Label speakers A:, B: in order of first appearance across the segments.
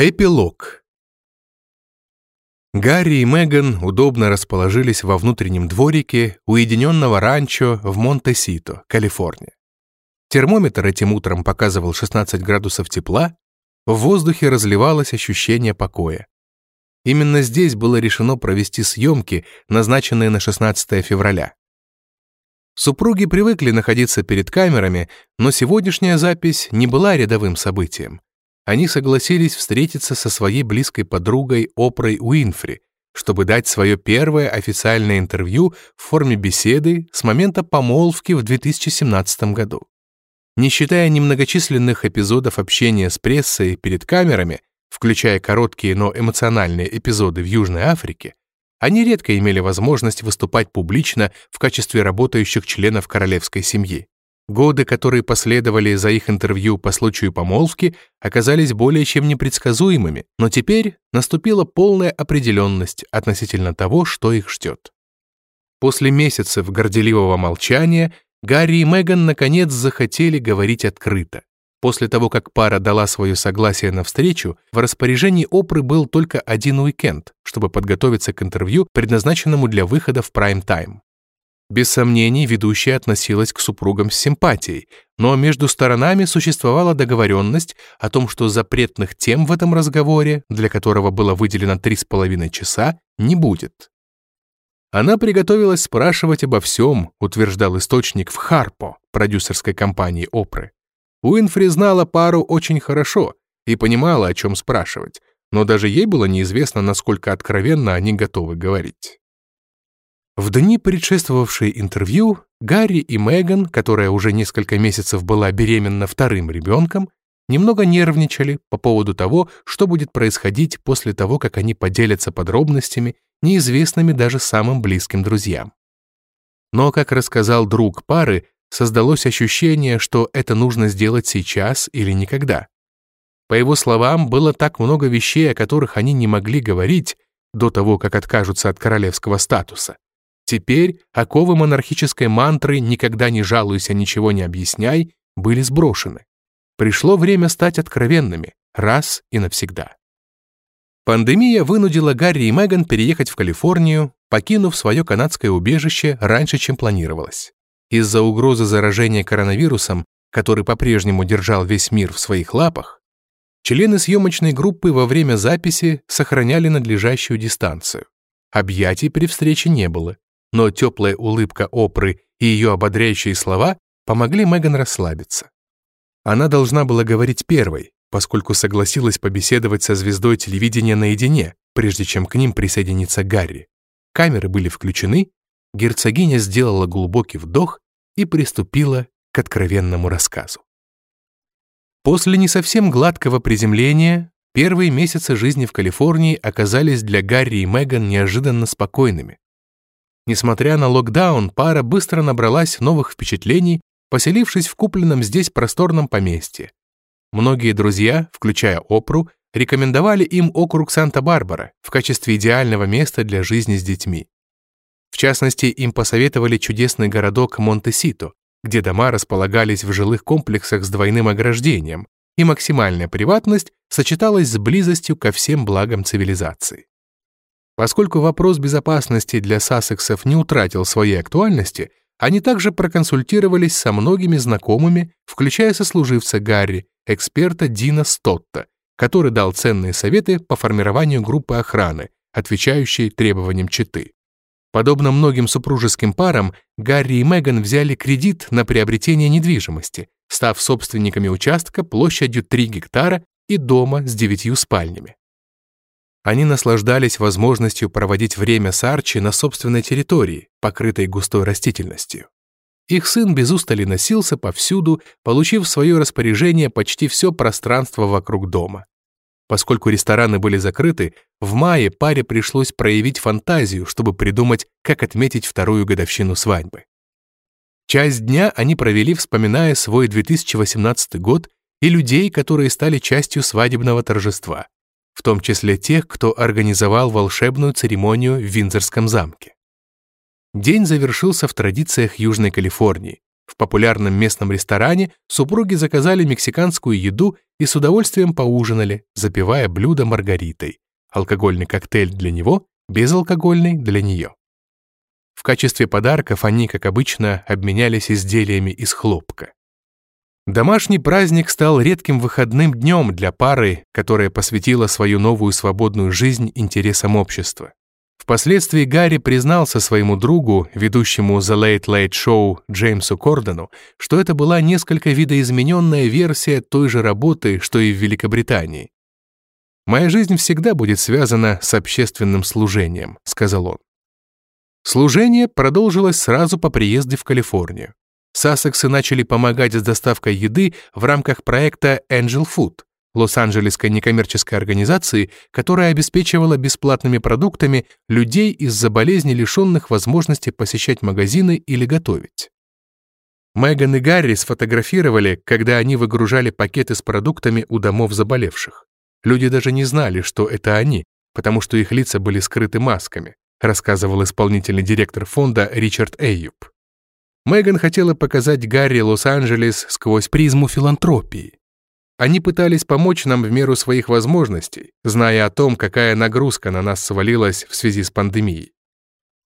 A: Эпилог. Гарри и Меган удобно расположились во внутреннем дворике уединенного ранчо в Монте-Сито, Калифорния. Термометр этим утром показывал 16 градусов тепла, в воздухе разливалось ощущение покоя. Именно здесь было решено провести съемки, назначенные на 16 февраля. Супруги привыкли находиться перед камерами, но сегодняшняя запись не была рядовым событием они согласились встретиться со своей близкой подругой Опрой Уинфри, чтобы дать свое первое официальное интервью в форме беседы с момента помолвки в 2017 году. Не считая немногочисленных эпизодов общения с прессой перед камерами, включая короткие, но эмоциональные эпизоды в Южной Африке, они редко имели возможность выступать публично в качестве работающих членов королевской семьи. Годы, которые последовали за их интервью по случаю помолвки, оказались более чем непредсказуемыми, но теперь наступила полная определенность относительно того, что их ждет. После месяцев горделивого молчания Гарри и Меган наконец захотели говорить открыто. После того, как пара дала свое согласие на встречу, в распоряжении Опры был только один уикенд, чтобы подготовиться к интервью, предназначенному для выхода в прайм-тайм. Без сомнений, ведущая относилась к супругам с симпатией, но между сторонами существовала договоренность о том, что запретных тем в этом разговоре, для которого было выделено три с половиной часа, не будет. Она приготовилась спрашивать обо всем, утверждал источник в Харпо, продюсерской компании Опры. Уинфри знала пару очень хорошо и понимала, о чем спрашивать, но даже ей было неизвестно, насколько откровенно они готовы говорить. В дни, предшествовавшие интервью, Гарри и Меган, которая уже несколько месяцев была беременна вторым ребенком, немного нервничали по поводу того, что будет происходить после того, как они поделятся подробностями, неизвестными даже самым близким друзьям. Но, как рассказал друг пары, создалось ощущение, что это нужно сделать сейчас или никогда. По его словам, было так много вещей, о которых они не могли говорить до того, как откажутся от королевского статуса. Теперь оковы монархической мантры «никогда не жалуйся, ничего не объясняй» были сброшены. Пришло время стать откровенными, раз и навсегда. Пандемия вынудила Гарри и Меган переехать в Калифорнию, покинув свое канадское убежище раньше, чем планировалось. Из-за угрозы заражения коронавирусом, который по-прежнему держал весь мир в своих лапах, члены съемочной группы во время записи сохраняли надлежащую дистанцию. Объятий при встрече не было, но теплая улыбка Опры и ее ободряющие слова помогли Меган расслабиться. Она должна была говорить первой, поскольку согласилась побеседовать со звездой телевидения наедине, прежде чем к ним присоединится Гарри. Камеры были включены, герцогиня сделала глубокий вдох и приступила к откровенному рассказу. После не совсем гладкого приземления первые месяцы жизни в Калифорнии оказались для Гарри и Меган неожиданно спокойными. Несмотря на локдаун, пара быстро набралась новых впечатлений, поселившись в купленном здесь просторном поместье. Многие друзья, включая Опру, рекомендовали им округ Санта-Барбара в качестве идеального места для жизни с детьми. В частности, им посоветовали чудесный городок Монте-Сито, где дома располагались в жилых комплексах с двойным ограждением, и максимальная приватность сочеталась с близостью ко всем благам цивилизации. Поскольку вопрос безопасности для сассексов не утратил своей актуальности, они также проконсультировались со многими знакомыми, включая сослуживца Гарри, эксперта Дина Стотта, который дал ценные советы по формированию группы охраны, отвечающей требованиям читы. Подобно многим супружеским парам, Гарри и Меган взяли кредит на приобретение недвижимости, став собственниками участка площадью 3 гектара и дома с девятью спальнями. Они наслаждались возможностью проводить время с Арчи на собственной территории, покрытой густой растительностью. Их сын без устали носился повсюду, получив в свое распоряжение почти все пространство вокруг дома. Поскольку рестораны были закрыты, в мае паре пришлось проявить фантазию, чтобы придумать, как отметить вторую годовщину свадьбы. Часть дня они провели, вспоминая свой 2018 год и людей, которые стали частью свадебного торжества в том числе тех, кто организовал волшебную церемонию в Виндзорском замке. День завершился в традициях Южной Калифорнии, В популярном местном ресторане супруги заказали мексиканскую еду и с удовольствием поужинали, запивая блюдо маргаритой. Алкогольный коктейль для него, безалкогольный для нее. В качестве подарков они, как обычно, обменялись изделиями из хлопка. Домашний праздник стал редким выходным днем для пары, которая посвятила свою новую свободную жизнь интересам общества. Впоследствии Гарри признался своему другу, ведущему The Late Late Show Джеймсу Кордону, что это была несколько видоизмененная версия той же работы, что и в Великобритании. «Моя жизнь всегда будет связана с общественным служением», — сказал он. Служение продолжилось сразу по приезде в Калифорнию. Сассексы начали помогать с доставкой еды в рамках проекта Angel Food, Лос-Анджелесской некоммерческой организации, которая обеспечивала бесплатными продуктами людей из-за болезни, лишенных возможности посещать магазины или готовить. Меган и Гарри сфотографировали, когда они выгружали пакеты с продуктами у домов заболевших. Люди даже не знали, что это они, потому что их лица были скрыты масками рассказывал исполнительный директор фонда Ричард Эйюб. Меган хотела показать Гарри Лос-Анджелес сквозь призму филантропии. Они пытались помочь нам в меру своих возможностей, зная о том, какая нагрузка на нас свалилась в связи с пандемией.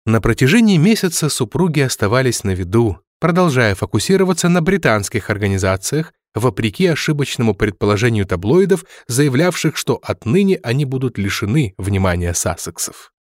A: На протяжении месяца супруги оставались на виду, продолжая фокусироваться на британских организациях, вопреки ошибочному предположению таблоидов, заявлявших, что отныне они будут лишены внимания сассексов.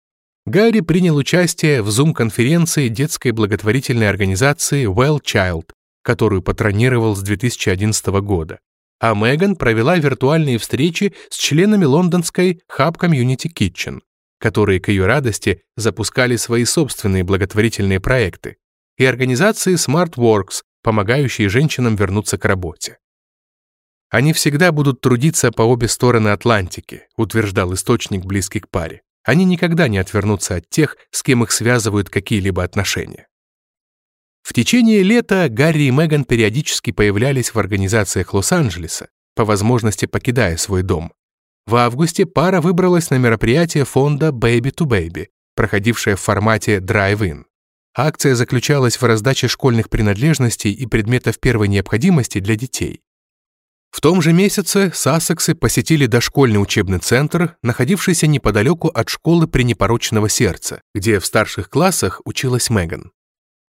A: Гарри принял участие в Zoom-конференции детской благотворительной организации Well Child, которую патронировал с 2011 года. А Меган провела виртуальные встречи с членами лондонской Hub Community Kitchen, которые, к ее радости, запускали свои собственные благотворительные проекты, и организации Smart Works, помогающие женщинам вернуться к работе. Они всегда будут трудиться по обе стороны Атлантики, утверждал источник, близкий к паре. Они никогда не отвернутся от тех, с кем их связывают какие-либо отношения. В течение лета Гарри и Меган периодически появлялись в организациях Лос-Анджелеса, по возможности покидая свой дом. В августе пара выбралась на мероприятие фонда Baby to Baby, проходившее в формате Drive-In. Акция заключалась в раздаче школьных принадлежностей и предметов первой необходимости для детей. В том же месяце Сассексы посетили дошкольный учебный центр, находившийся неподалеку от школы пренепорочного сердца, где в старших классах училась Меган.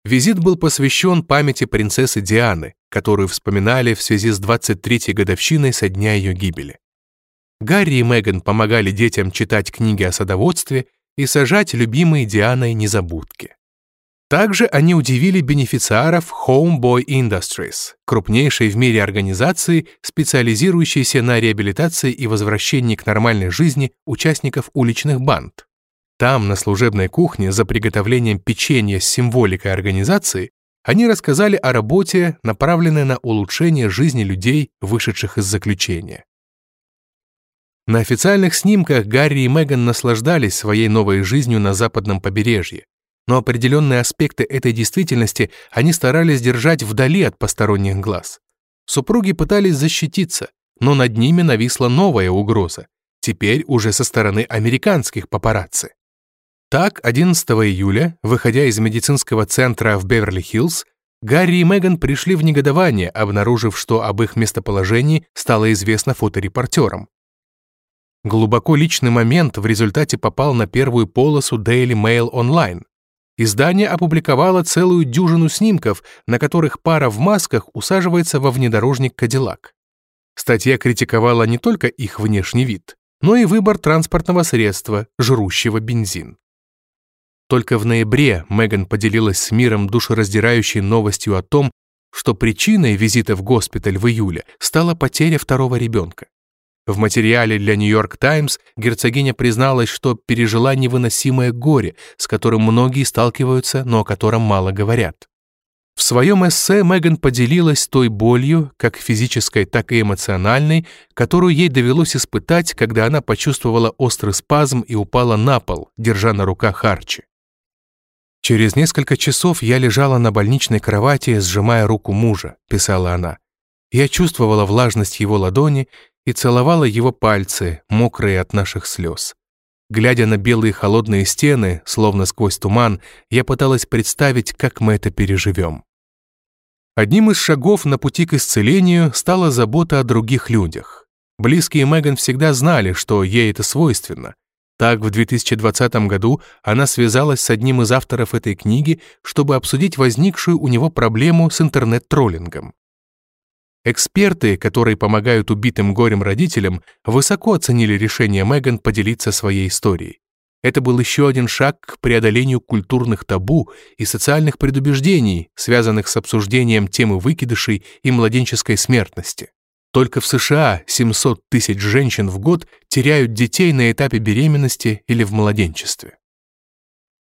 A: Визит был посвящен памяти принцессы Дианы, которую вспоминали в связи с 23-й годовщиной со дня ее гибели. Гарри и Меган помогали детям читать книги о садоводстве и сажать любимые Дианой незабудки. Также они удивили бенефициаров Homeboy Industries, крупнейшей в мире организации, специализирующейся на реабилитации и возвращении к нормальной жизни участников уличных банд. Там, на служебной кухне, за приготовлением печенья с символикой организации, они рассказали о работе, направленной на улучшение жизни людей, вышедших из заключения. На официальных снимках Гарри и Меган наслаждались своей новой жизнью на западном побережье, но определенные аспекты этой действительности они старались держать вдали от посторонних глаз. Супруги пытались защититься, но над ними нависла новая угроза, теперь уже со стороны американских папарацци. Так, 11 июля, выходя из медицинского центра в Беверли-Хиллз, Гарри и Меган пришли в негодование, обнаружив, что об их местоположении стало известно фоторепортерам. Глубоко личный момент в результате попал на первую полосу Daily Mail Online. Издание опубликовало целую дюжину снимков, на которых пара в масках усаживается во внедорожник «Кадиллак». Статья критиковала не только их внешний вид, но и выбор транспортного средства, жрущего бензин. Только в ноябре Меган поделилась с миром душераздирающей новостью о том, что причиной визита в госпиталь в июле стала потеря второго ребенка. В материале для «Нью-Йорк Таймс» герцогиня призналась, что пережила невыносимое горе, с которым многие сталкиваются, но о котором мало говорят. В своем эссе Меган поделилась той болью, как физической, так и эмоциональной, которую ей довелось испытать, когда она почувствовала острый спазм и упала на пол, держа на руках Арчи. «Через несколько часов я лежала на больничной кровати, сжимая руку мужа», — писала она. Я чувствовала влажность его ладони и целовала его пальцы, мокрые от наших слез. Глядя на белые холодные стены, словно сквозь туман, я пыталась представить, как мы это переживем. Одним из шагов на пути к исцелению стала забота о других людях. Близкие Меган всегда знали, что ей это свойственно. Так, в 2020 году она связалась с одним из авторов этой книги, чтобы обсудить возникшую у него проблему с интернет-троллингом. Эксперты, которые помогают убитым горем родителям, высоко оценили решение Меган поделиться своей историей. Это был еще один шаг к преодолению культурных табу и социальных предубеждений, связанных с обсуждением темы выкидышей и младенческой смертности. Только в США 700 тысяч женщин в год теряют детей на этапе беременности или в младенчестве.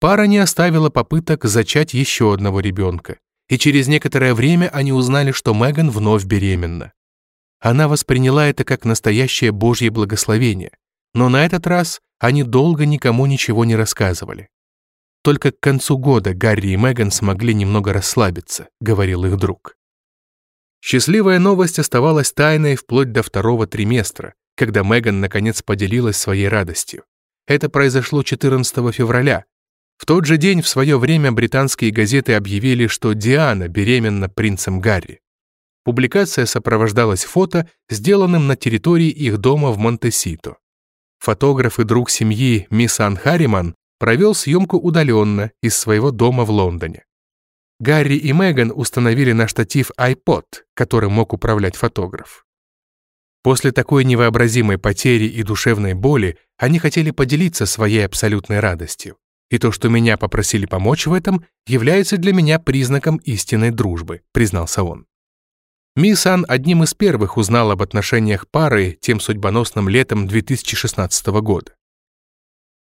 A: Пара не оставила попыток зачать еще одного ребенка, и через некоторое время они узнали, что Меган вновь беременна. Она восприняла это как настоящее Божье благословение, но на этот раз они долго никому ничего не рассказывали. Только к концу года Гарри и Меган смогли немного расслабиться, говорил их друг. Счастливая новость оставалась тайной вплоть до второго триместра, когда Меган наконец поделилась своей радостью. Это произошло 14 февраля. В тот же день в свое время британские газеты объявили, что Диана беременна принцем Гарри. Публикация сопровождалась фото, сделанным на территории их дома в Монтесито. Фотограф и друг семьи мисс Ан Харриман провел съемку удаленно из своего дома в Лондоне. Гарри и Меган установили на штатив iPod, которым мог управлять фотограф. После такой невообразимой потери и душевной боли они хотели поделиться своей абсолютной радостью. И то, что меня попросили помочь в этом, является для меня признаком истинной дружбы, признался он. Мисс Ан одним из первых узнал об отношениях пары тем судьбоносным летом 2016 года.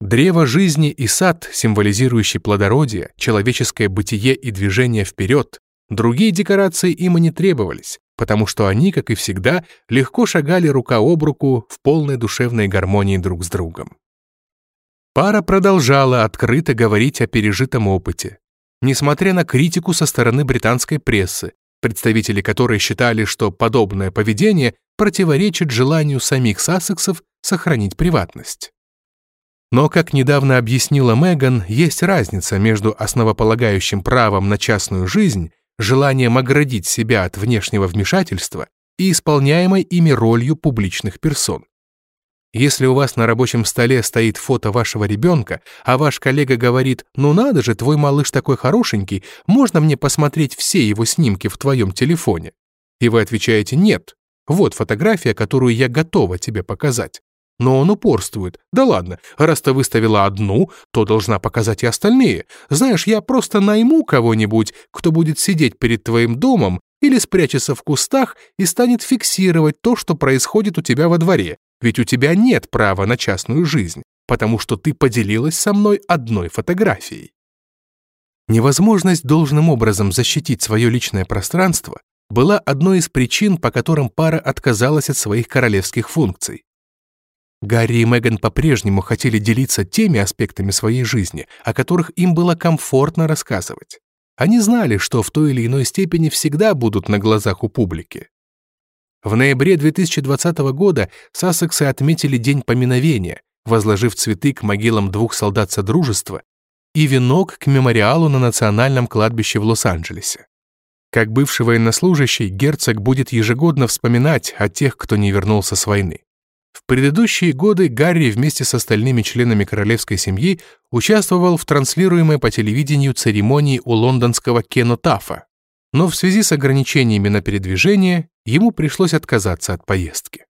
A: Древо жизни и сад, символизирующий плодородие, человеческое бытие и движение вперед, другие декорации им и не требовались, потому что они, как и всегда, легко шагали рука об руку в полной душевной гармонии друг с другом. Пара продолжала открыто говорить о пережитом опыте. Несмотря на критику со стороны британской прессы, представители которой считали, что подобное поведение противоречит желанию самих Сассексов сохранить приватность. Но, как недавно объяснила Меган, есть разница между основополагающим правом на частную жизнь, желанием оградить себя от внешнего вмешательства и исполняемой ими ролью публичных персон. Если у вас на рабочем столе стоит фото вашего ребенка, а ваш коллега говорит «Ну надо же, твой малыш такой хорошенький, можно мне посмотреть все его снимки в твоем телефоне?» И вы отвечаете «Нет, вот фотография, которую я готова тебе показать». Но он упорствует. «Да ладно, раз ты выставила одну, то должна показать и остальные. Знаешь, я просто найму кого-нибудь, кто будет сидеть перед твоим домом или спрячется в кустах и станет фиксировать то, что происходит у тебя во дворе, ведь у тебя нет права на частную жизнь, потому что ты поделилась со мной одной фотографией. Невозможность должным образом защитить свое личное пространство была одной из причин, по которым пара отказалась от своих королевских функций. Гарри и Меган по-прежнему хотели делиться теми аспектами своей жизни, о которых им было комфортно рассказывать. Они знали, что в той или иной степени всегда будут на глазах у публики. В ноябре 2020 года Сассексы отметили День поминовения, возложив цветы к могилам двух солдат Содружества и венок к мемориалу на национальном кладбище в Лос-Анджелесе. Как бывший военнослужащий, герцог будет ежегодно вспоминать о тех, кто не вернулся с войны. В предыдущие годы Гарри вместе с остальными членами королевской семьи участвовал в транслируемой по телевидению церемонии у лондонского Кенотафа, но в связи с ограничениями на передвижение ему пришлось отказаться от поездки.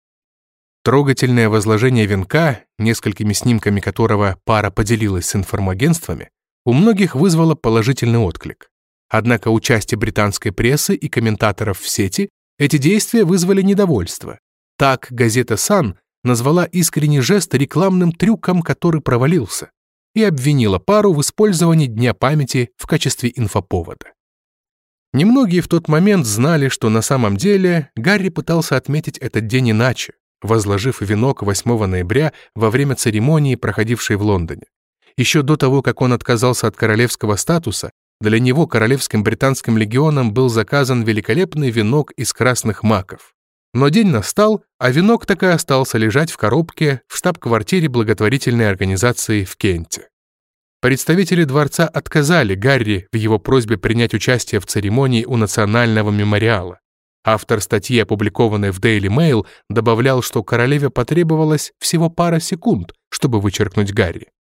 A: Трогательное возложение венка, несколькими снимками которого пара поделилась с информагентствами, у многих вызвало положительный отклик. Однако у части британской прессы и комментаторов в сети эти действия вызвали недовольство. Так газета «Сан» назвала искренний жест рекламным трюком, который провалился, и обвинила пару в использовании Дня памяти в качестве инфоповода. Немногие в тот момент знали, что на самом деле Гарри пытался отметить этот день иначе, возложив венок 8 ноября во время церемонии, проходившей в Лондоне. Еще до того, как он отказался от королевского статуса, для него Королевским британским легионом был заказан великолепный венок из красных маков. Но день настал, а венок так и остался лежать в коробке в штаб-квартире благотворительной организации в Кенте. Представители дворца отказали Гарри в его просьбе принять участие в церемонии у Национального мемориала. Автор статьи, опубликованной в Daily Mail, добавлял, что королеве потребовалось всего пара секунд, чтобы вычеркнуть Гарри.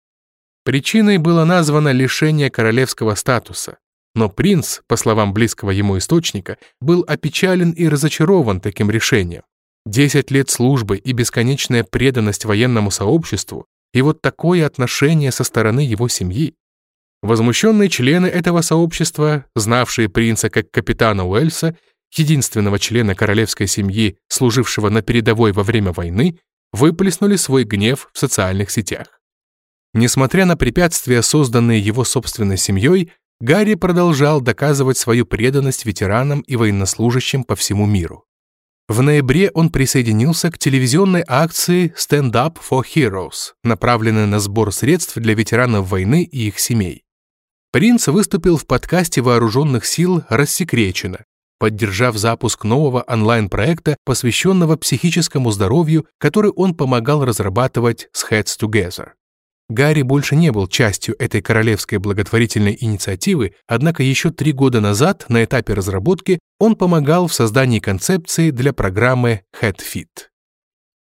A: Причиной было названо лишение королевского статуса. Но принц, по словам близкого ему источника, был опечален и разочарован таким решением. Десять лет службы и бесконечная преданность военному сообществу и вот такое отношение со стороны его семьи. Возмущенные члены этого сообщества, знавшие принца как капитана Уэльса, единственного члена королевской семьи, служившего на передовой во время войны, выплеснули свой гнев в социальных сетях. Несмотря на препятствия, созданные его собственной семьей, Гарри продолжал доказывать свою преданность ветеранам и военнослужащим по всему миру. В ноябре он присоединился к телевизионной акции Stand Up for Heroes, направленной на сбор средств для ветеранов войны и их семей. Принц выступил в подкасте вооруженных сил «Рассекречено», поддержав запуск нового онлайн-проекта, посвященного психическому здоровью, который он помогал разрабатывать с Heads Together. Гарри больше не был частью этой королевской благотворительной инициативы, однако еще три года назад, на этапе разработки, он помогал в создании концепции для программы HeadFit.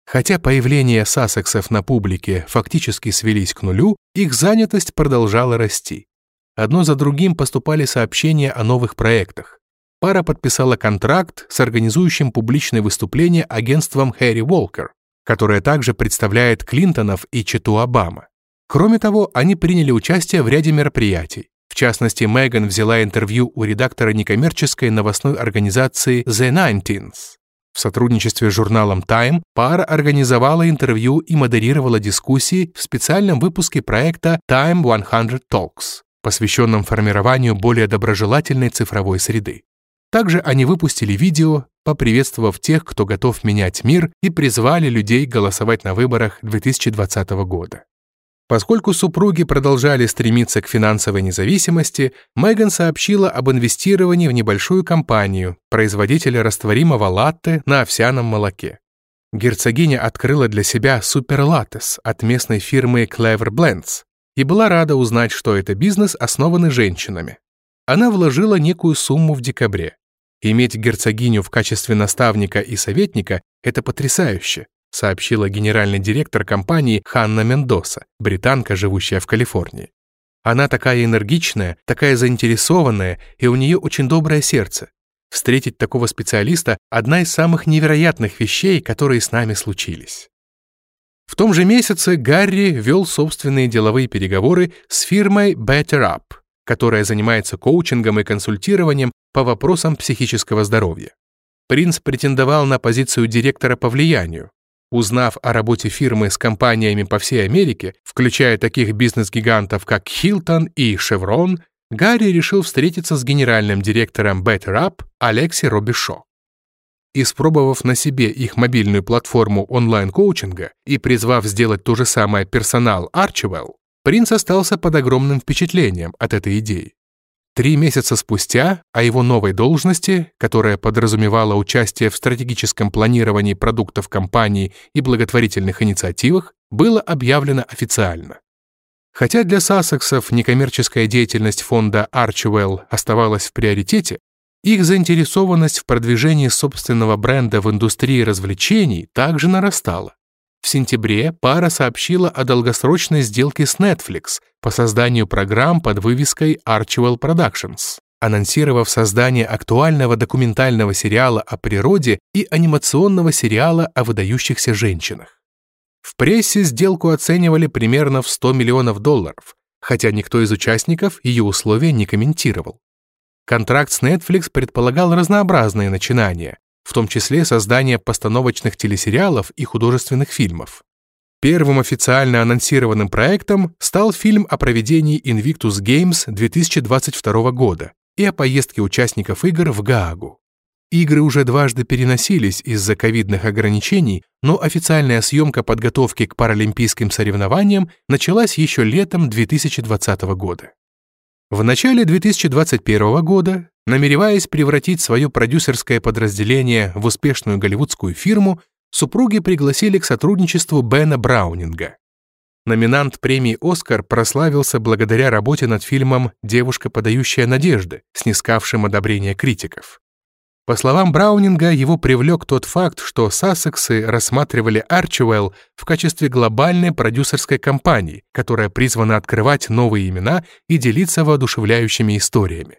A: Хотя появление сассексов на публике фактически свелись к нулю, их занятость продолжала расти. Одно за другим поступали сообщения о новых проектах. Пара подписала контракт с организующим публичное выступление агентством Хэри Уолкер, которое также представляет Клинтонов и Чету Обама. Кроме того, они приняли участие в ряде мероприятий. В частности, Меган взяла интервью у редактора некоммерческой новостной организации The Nineteens. В сотрудничестве с журналом Time пара организовала интервью и модерировала дискуссии в специальном выпуске проекта Time 100 Talks, посвященном формированию более доброжелательной цифровой среды. Также они выпустили видео, поприветствовав тех, кто готов менять мир, и призвали людей голосовать на выборах 2020 года. Поскольку супруги продолжали стремиться к финансовой независимости, Меган сообщила об инвестировании в небольшую компанию, производителя растворимого латте на овсяном молоке. Герцогиня открыла для себя суперлаттес от местной фирмы Clever Blends и была рада узнать, что это бизнес, основанный женщинами. Она вложила некую сумму в декабре. Иметь герцогиню в качестве наставника и советника – это потрясающе сообщила генеральный директор компании Ханна Мендоса, британка, живущая в Калифорнии. Она такая энергичная, такая заинтересованная, и у нее очень доброе сердце. Встретить такого специалиста – одна из самых невероятных вещей, которые с нами случились. В том же месяце Гарри вел собственные деловые переговоры с фирмой Better Up, которая занимается коучингом и консультированием по вопросам психического здоровья. Принц претендовал на позицию директора по влиянию, Узнав о работе фирмы с компаниями по всей Америке, включая таких бизнес-гигантов, как Hilton и Chevron, Гарри решил встретиться с генеральным директором Better Up Алекси Робишо. Испробовав на себе их мобильную платформу онлайн-коучинга и призвав сделать то же самое персонал Archewell, принц остался под огромным впечатлением от этой идеи. Три месяца спустя о его новой должности, которая подразумевала участие в стратегическом планировании продуктов компании и благотворительных инициативах, было объявлено официально. Хотя для Сассексов некоммерческая деятельность фонда Archewell оставалась в приоритете, их заинтересованность в продвижении собственного бренда в индустрии развлечений также нарастала. В сентябре пара сообщила о долгосрочной сделке с Netflix по созданию программ под вывеской Archewell Productions, анонсировав создание актуального документального сериала о природе и анимационного сериала о выдающихся женщинах. В прессе сделку оценивали примерно в 100 миллионов долларов, хотя никто из участников ее условия не комментировал. Контракт с Netflix предполагал разнообразные начинания, в том числе создание постановочных телесериалов и художественных фильмов. Первым официально анонсированным проектом стал фильм о проведении Invictus Games 2022 года и о поездке участников игр в Гаагу. Игры уже дважды переносились из-за ковидных ограничений, но официальная съемка подготовки к паралимпийским соревнованиям началась еще летом 2020 года. В начале 2021 года Намереваясь превратить свое продюсерское подразделение в успешную голливудскую фирму, супруги пригласили к сотрудничеству Бена Браунинга. Номинант премии «Оскар» прославился благодаря работе над фильмом «Девушка, подающая надежды», снискавшим одобрение критиков. По словам Браунинга, его привлек тот факт, что Сассексы рассматривали Арчуэлл в качестве глобальной продюсерской компании, которая призвана открывать новые имена и делиться воодушевляющими историями.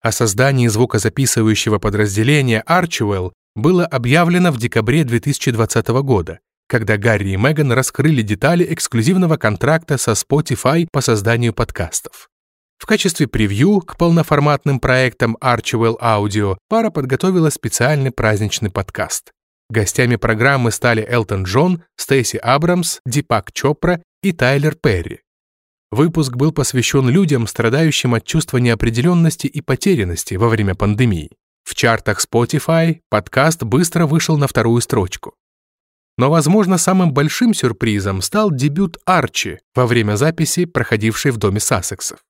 A: О создании звукозаписывающего подразделения Archwell было объявлено в декабре 2020 года, когда Гарри и Меган раскрыли детали эксклюзивного контракта со Spotify по созданию подкастов. В качестве превью к полноформатным проектам Archwell Audio пара подготовила специальный праздничный подкаст. Гостями программы стали Элтон Джон, Стейси Абрамс, Дипак Чопра и Тайлер Перри. Выпуск был посвящен людям, страдающим от чувства неопределенности и потерянности во время пандемии. В чартах Spotify подкаст быстро вышел на вторую строчку. Но, возможно, самым большим сюрпризом стал дебют Арчи во время записи, проходившей в доме Сассексов.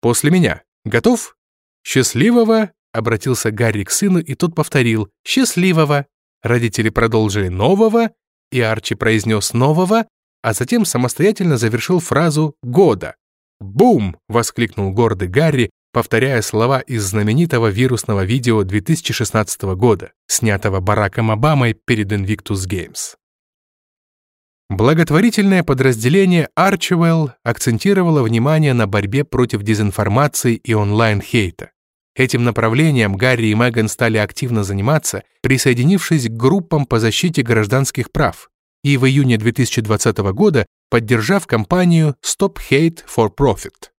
A: «После меня. Готов?» «Счастливого!» — обратился Гарри к сыну, и тот повторил «Счастливого!» Родители продолжили «Нового», и Арчи произнес «Нового», а затем самостоятельно завершил фразу «года». «Бум!» — воскликнул гордый Гарри, повторяя слова из знаменитого вирусного видео 2016 года, снятого Бараком Обамой перед Invictus Games. Благотворительное подразделение Archewell акцентировало внимание на борьбе против дезинформации и онлайн-хейта. Этим направлением Гарри и Меган стали активно заниматься, присоединившись к группам по защите гражданских прав, и в июне 2020 года поддержав кампанию Stop Hate for Profit.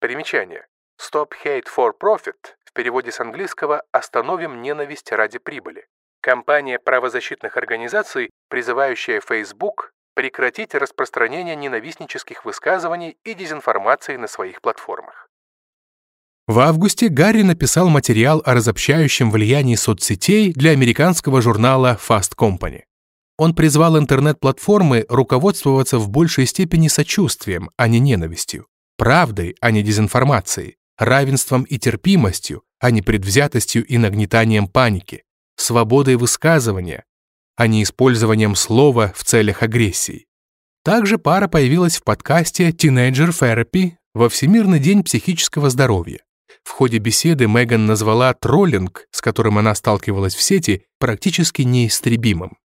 A: Примечание. Stop Hate for Profit в переводе с английского «Остановим ненависть ради прибыли». Компания правозащитных организаций, призывающая Facebook прекратить распространение ненавистнических высказываний и дезинформации на своих платформах. В августе Гарри написал материал о разобщающем влиянии соцсетей для американского журнала Fast Company. Он призвал интернет-платформы руководствоваться в большей степени сочувствием, а не ненавистью, правдой, а не дезинформацией, равенством и терпимостью, а не предвзятостью и нагнетанием паники, свободой высказывания, а не использованием слова в целях агрессии. Также пара появилась в подкасте Teenager Therapy во Всемирный день психического здоровья. В ходе беседы Меган назвала троллинг, с которым она сталкивалась в сети, практически неистребимым.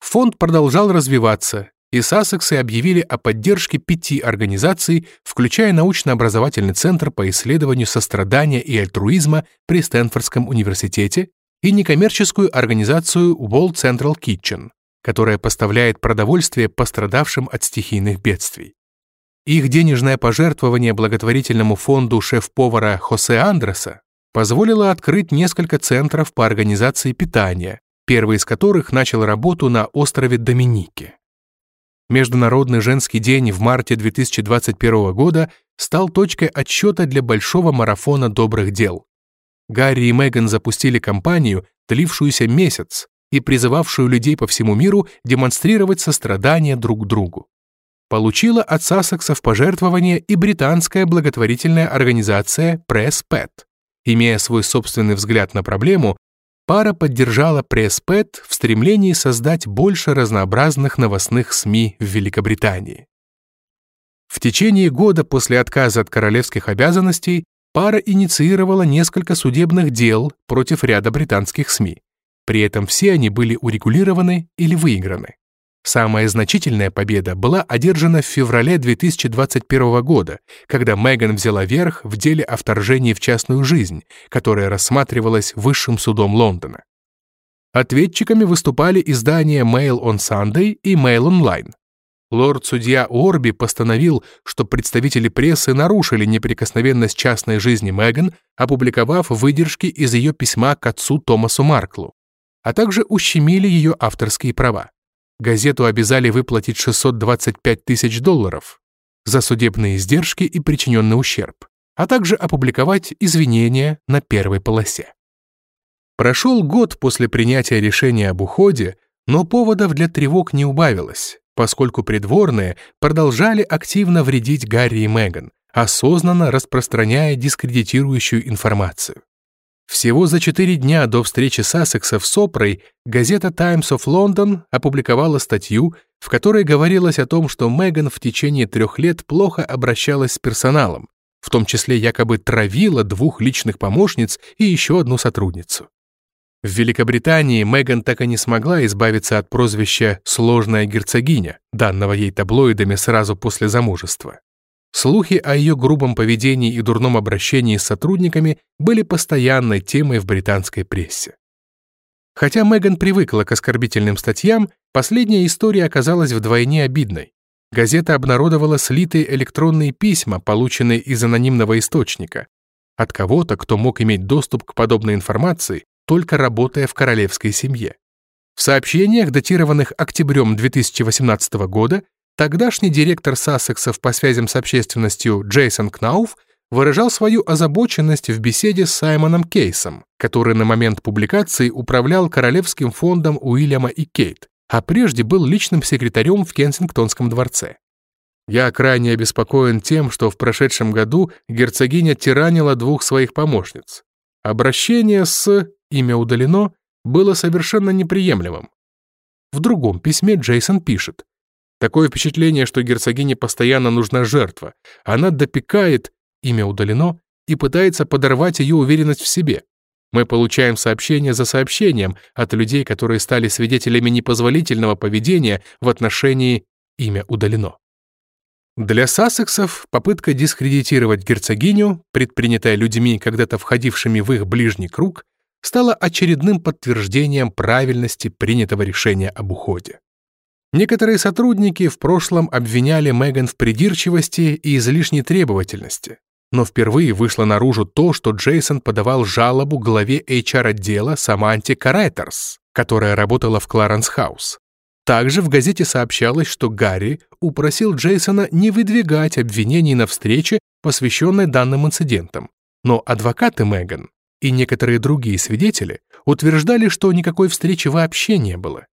A: Фонд продолжал развиваться, и Сассексы объявили о поддержке пяти организаций, включая научно-образовательный центр по исследованию сострадания и альтруизма при Стэнфордском университете и некоммерческую организацию World Central Kitchen, которая поставляет продовольствие пострадавшим от стихийных бедствий. Их денежное пожертвование благотворительному фонду шеф-повара Хосе Андреса позволило открыть несколько центров по организации питания, первый из которых начал работу на острове Доминики. Международный женский день в марте 2021 года стал точкой отсчета для большого марафона добрых дел. Гарри и Меган запустили кампанию, длившуюся месяц и призывавшую людей по всему миру демонстрировать сострадание друг другу. Получила от Сассексов пожертвование и британская благотворительная организация Press Pet. Имея свой собственный взгляд на проблему, пара поддержала пресс-пэт в стремлении создать больше разнообразных новостных СМИ в Великобритании. В течение года после отказа от королевских обязанностей пара инициировала несколько судебных дел против ряда британских СМИ. При этом все они были урегулированы или выиграны. Самая значительная победа была одержана в феврале 2021 года, когда Меган взяла верх в деле о вторжении в частную жизнь, которое рассматривалось Высшим судом Лондона. Ответчиками выступали издания Mail on Sunday и Mail Online. Лорд-судья Орби постановил, что представители прессы нарушили неприкосновенность частной жизни Меган, опубликовав выдержки из ее письма к отцу Томасу Марклу, а также ущемили ее авторские права газету обязали выплатить 625 тысяч долларов за судебные издержки и причиненный ущерб, а также опубликовать извинения на первой полосе. Прошел год после принятия решения об уходе, но поводов для тревог не убавилось, поскольку придворные продолжали активно вредить Гарри и Меган, осознанно распространяя дискредитирующую информацию. Всего за четыре дня до встречи Сассекса с Опрой газета Times of London опубликовала статью, в которой говорилось о том, что Меган в течение трех лет плохо обращалась с персоналом, в том числе якобы травила двух личных помощниц и еще одну сотрудницу. В Великобритании Меган так и не смогла избавиться от прозвища «сложная герцогиня», данного ей таблоидами сразу после замужества. Слухи о ее грубом поведении и дурном обращении с сотрудниками были постоянной темой в британской прессе. Хотя Меган привыкла к оскорбительным статьям, последняя история оказалась вдвойне обидной. Газета обнародовала слитые электронные письма, полученные из анонимного источника, от кого-то, кто мог иметь доступ к подобной информации, только работая в королевской семье. В сообщениях, датированных октябрем 2018 года, Тогдашний директор Сассексов по связям с общественностью Джейсон Кнауф выражал свою озабоченность в беседе с Саймоном Кейсом, который на момент публикации управлял Королевским фондом Уильяма и Кейт, а прежде был личным секретарем в Кенсингтонском дворце. Я крайне обеспокоен тем, что в прошедшем году герцогиня тиранила двух своих помощниц. Обращение с «имя удалено» было совершенно неприемлемым. В другом письме Джейсон пишет, Такое впечатление, что герцогине постоянно нужна жертва. Она допекает, имя удалено, и пытается подорвать ее уверенность в себе. Мы получаем сообщение за сообщением от людей, которые стали свидетелями непозволительного поведения в отношении имя удалено. Для сассексов попытка дискредитировать герцогиню, предпринятая людьми, когда-то входившими в их ближний круг, стала очередным подтверждением правильности принятого решения об уходе. Некоторые сотрудники в прошлом обвиняли Меган в придирчивости и излишней требовательности. Но впервые вышло наружу то, что Джейсон подавал жалобу главе HR-отдела Саманте Карайтерс, которая работала в Кларенс Хаус. Также в газете сообщалось, что Гарри упросил Джейсона не выдвигать обвинений на встрече, посвященной данным инцидентам. Но адвокаты Меган и некоторые другие свидетели утверждали, что никакой встречи вообще не было.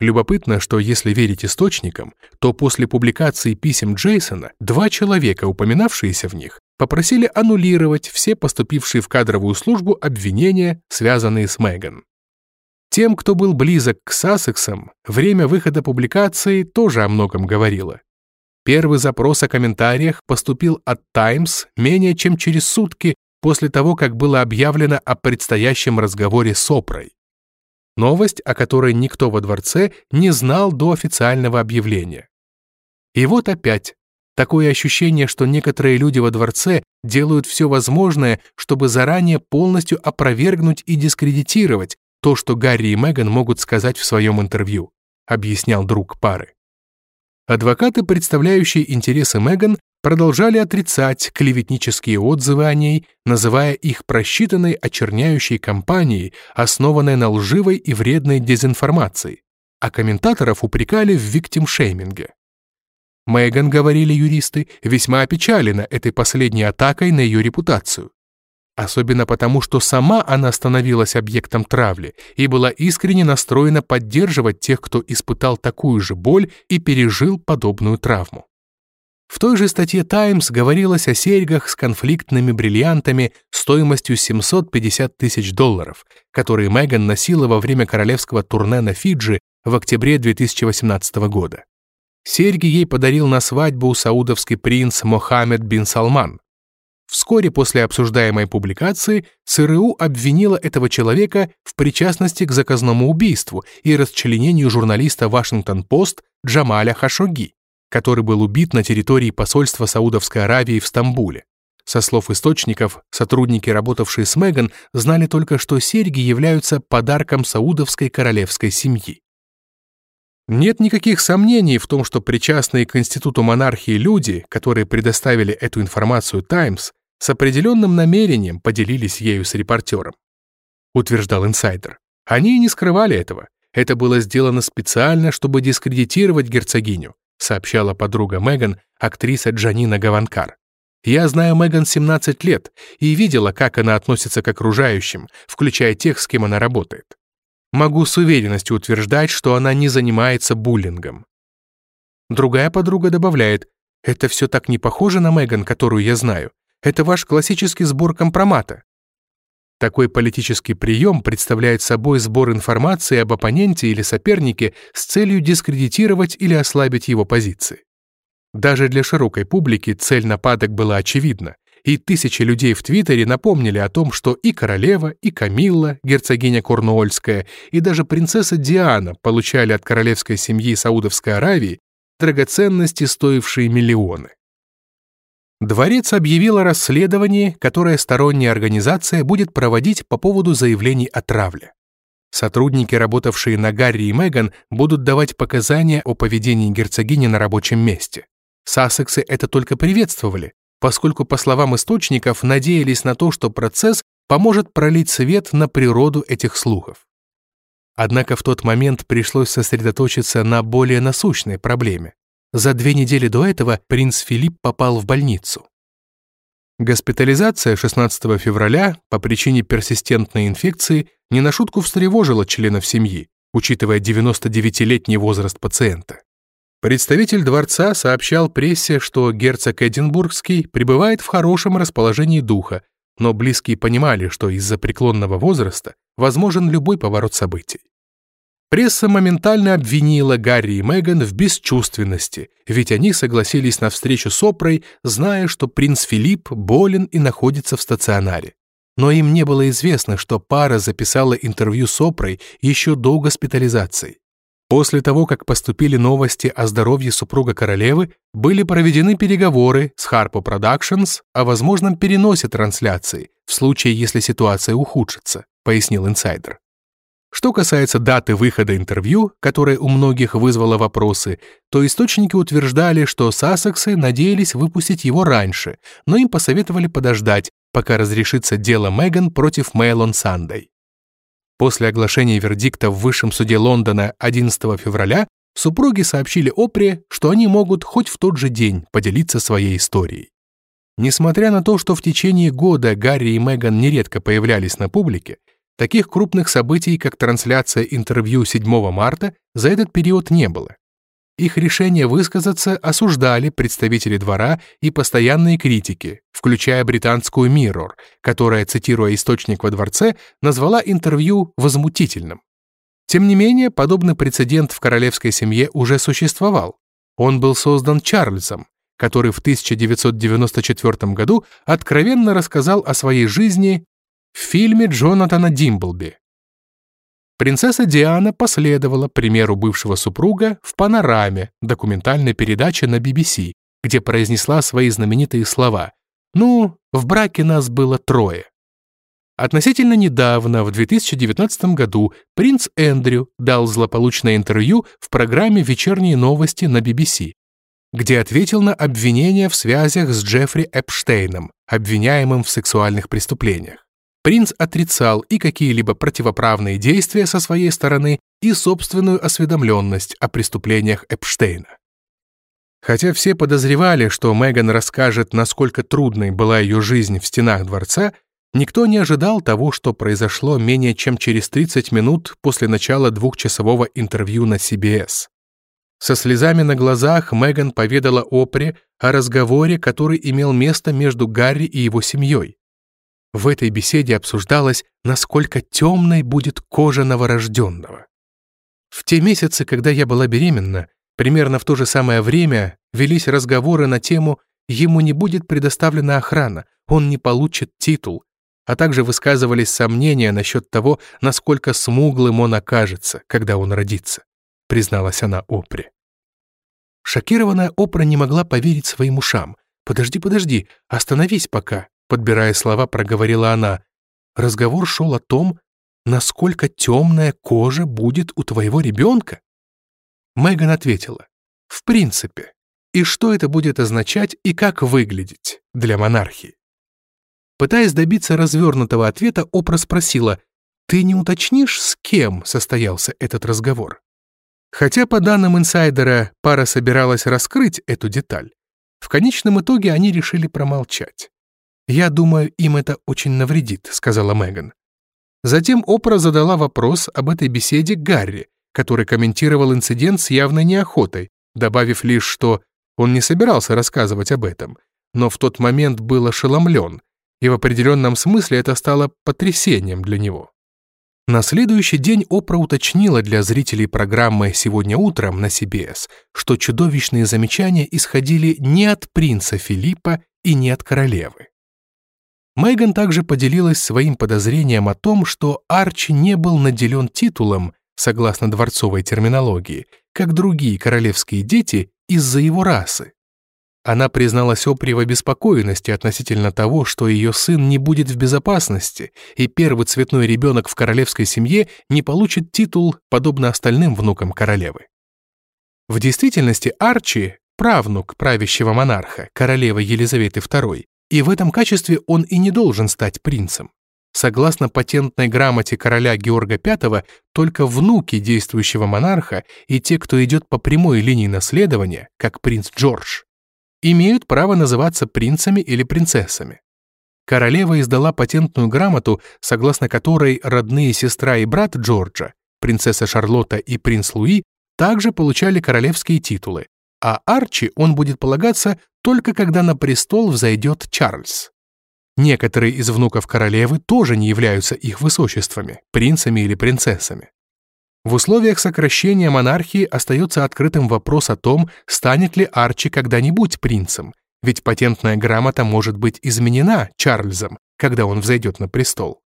A: Любопытно, что если верить источникам, то после публикации писем Джейсона два человека, упоминавшиеся в них, попросили аннулировать все поступившие в кадровую службу обвинения, связанные с Меган. Тем, кто был близок к Сассексам, время выхода публикации тоже о многом говорило. Первый запрос о комментариях поступил от «Таймс» менее чем через сутки после того, как было объявлено о предстоящем разговоре с Опрой. Новость, о которой никто во дворце не знал до официального объявления. И вот опять такое ощущение, что некоторые люди во дворце делают все возможное, чтобы заранее полностью опровергнуть и дискредитировать то, что Гарри и Меган могут сказать в своем интервью, объяснял друг пары. Адвокаты, представляющие интересы Меган, продолжали отрицать клеветнические отзывы о ней, называя их просчитанной очерняющей кампанией, основанной на лживой и вредной дезинформации, а комментаторов упрекали в виктим-шейминге. Меган, говорили юристы, весьма опечалена этой последней атакой на ее репутацию. Особенно потому, что сама она становилась объектом травли и была искренне настроена поддерживать тех, кто испытал такую же боль и пережил подобную травму. В той же статье «Таймс» говорилось о серьгах с конфликтными бриллиантами стоимостью 750 тысяч долларов, которые Меган носила во время королевского турне на Фиджи в октябре 2018 года. Серьги ей подарил на свадьбу саудовский принц Мохаммед бин Салман. Вскоре после обсуждаемой публикации ЦРУ обвинила этого человека в причастности к заказному убийству и расчленению журналиста «Вашингтон-Пост» Джамаля Хашоги который был убит на территории посольства Саудовской Аравии в Стамбуле. Со слов источников, сотрудники, работавшие с Меган, знали только, что серьги являются подарком саудовской королевской семьи. Нет никаких сомнений в том, что причастные к Институту монархии люди, которые предоставили эту информацию «Таймс», с определенным намерением поделились ею с репортером. Утверждал инсайдер. Они и не скрывали этого. Это было сделано специально, чтобы дискредитировать герцогиню, сообщала подруга Меган, актриса Джанина Гаванкар. «Я знаю Меган 17 лет и видела, как она относится к окружающим, включая тех, с кем она работает. Могу с уверенностью утверждать, что она не занимается буллингом». Другая подруга добавляет, «Это все так не похоже на Меган, которую я знаю. Это ваш классический сбор компромата». Такой политический прием представляет собой сбор информации об оппоненте или сопернике с целью дискредитировать или ослабить его позиции. Даже для широкой публики цель нападок была очевидна, и тысячи людей в Твиттере напомнили о том, что и королева, и Камилла, герцогиня Корнуольская, и даже принцесса Диана получали от королевской семьи Саудовской Аравии драгоценности, стоившие миллионы. Дворец объявил о расследовании, которое сторонняя организация будет проводить по поводу заявлений о травле. Сотрудники, работавшие на Гарри и Меган, будут давать показания о поведении герцогини на рабочем месте. Сассексы это только приветствовали, поскольку, по словам источников, надеялись на то, что процесс поможет пролить свет на природу этих слухов. Однако в тот момент пришлось сосредоточиться на более насущной проблеме. За две недели до этого принц Филипп попал в больницу. Госпитализация 16 февраля по причине персистентной инфекции не на шутку встревожила членов семьи, учитывая 99-летний возраст пациента. Представитель дворца сообщал прессе, что герцог Эдинбургский пребывает в хорошем расположении духа, но близкие понимали, что из-за преклонного возраста возможен любой поворот событий. Пресса моментально обвинила Гарри и Меган в бесчувственности, ведь они согласились на встречу с Опрой, зная, что принц Филипп болен и находится в стационаре. Но им не было известно, что пара записала интервью с Опрой еще до госпитализации. После того, как поступили новости о здоровье супруга королевы, были проведены переговоры с Harpo Productions о возможном переносе трансляции в случае, если ситуация ухудшится, пояснил инсайдер. Что касается даты выхода интервью, которое у многих вызвало вопросы, то источники утверждали, что Сассексы надеялись выпустить его раньше, но им посоветовали подождать, пока разрешится дело Меган против Мэйлон Сандей. После оглашения вердикта в Высшем суде Лондона 11 февраля супруги сообщили Опре, что они могут хоть в тот же день поделиться своей историей. Несмотря на то, что в течение года Гарри и Меган нередко появлялись на публике, Таких крупных событий, как трансляция интервью 7 марта, за этот период не было. Их решение высказаться осуждали представители двора и постоянные критики, включая британскую Mirror, которая, цитируя источник во дворце, назвала интервью возмутительным. Тем не менее, подобный прецедент в королевской семье уже существовал. Он был создан Чарльзом, который в 1994 году откровенно рассказал о своей жизни в фильме Джонатана Димблби. Принцесса Диана последовала примеру бывшего супруга в «Панораме» документальной передаче на BBC, где произнесла свои знаменитые слова «Ну, в браке нас было трое». Относительно недавно, в 2019 году, принц Эндрю дал злополучное интервью в программе «Вечерние новости» на BBC, где ответил на обвинения в связях с Джеффри Эпштейном, обвиняемым в сексуальных преступлениях. Принц отрицал и какие-либо противоправные действия со своей стороны, и собственную осведомленность о преступлениях Эпштейна. Хотя все подозревали, что Меган расскажет, насколько трудной была ее жизнь в стенах дворца, никто не ожидал того, что произошло менее чем через 30 минут после начала двухчасового интервью на CBS. Со слезами на глазах Меган поведала Опре о разговоре, который имел место между Гарри и его семьей. В этой беседе обсуждалось, насколько темной будет кожа новорожденного. В те месяцы, когда я была беременна, примерно в то же самое время велись разговоры на тему «ему не будет предоставлена охрана, он не получит титул», а также высказывались сомнения насчет того, насколько смуглым он окажется, когда он родится, призналась она Опре. Шокированная Опра не могла поверить своим ушам. «Подожди, подожди, остановись пока», подбирая слова, проговорила она. Разговор шел о том, насколько темная кожа будет у твоего ребенка. Меган ответила, в принципе. И что это будет означать и как выглядеть для монархии? Пытаясь добиться развернутого ответа, Опра спросила, «Ты не уточнишь, с кем состоялся этот разговор?» Хотя, по данным инсайдера, пара собиралась раскрыть эту деталь, в конечном итоге они решили промолчать. «Я думаю, им это очень навредит», — сказала Меган. Затем Опра задала вопрос об этой беседе Гарри, который комментировал инцидент с явной неохотой, добавив лишь, что он не собирался рассказывать об этом, но в тот момент был ошеломлен, и в определенном смысле это стало потрясением для него. На следующий день Опра уточнила для зрителей программы «Сегодня утром» на CBS, что чудовищные замечания исходили не от принца Филиппа и не от королевы. Меган также поделилась своим подозрением о том, что Арчи не был наделен титулом, согласно дворцовой терминологии, как другие королевские дети из-за его расы. Она призналась Опри в обеспокоенности относительно того, что ее сын не будет в безопасности, и первый цветной ребенок в королевской семье не получит титул, подобно остальным внукам королевы. В действительности Арчи – правнук правящего монарха, королевы Елизаветы II, и в этом качестве он и не должен стать принцем. Согласно патентной грамоте короля Георга V, только внуки действующего монарха и те, кто идет по прямой линии наследования, как принц Джордж, имеют право называться принцами или принцессами. Королева издала патентную грамоту, согласно которой родные сестра и брат Джорджа, принцесса Шарлотта и принц Луи, также получали королевские титулы, а Арчи он будет полагаться только когда на престол взойдет Чарльз. Некоторые из внуков королевы тоже не являются их высочествами, принцами или принцессами. В условиях сокращения монархии остается открытым вопрос о том, станет ли Арчи когда-нибудь принцем, ведь патентная грамота может быть изменена Чарльзом, когда он взойдет на престол.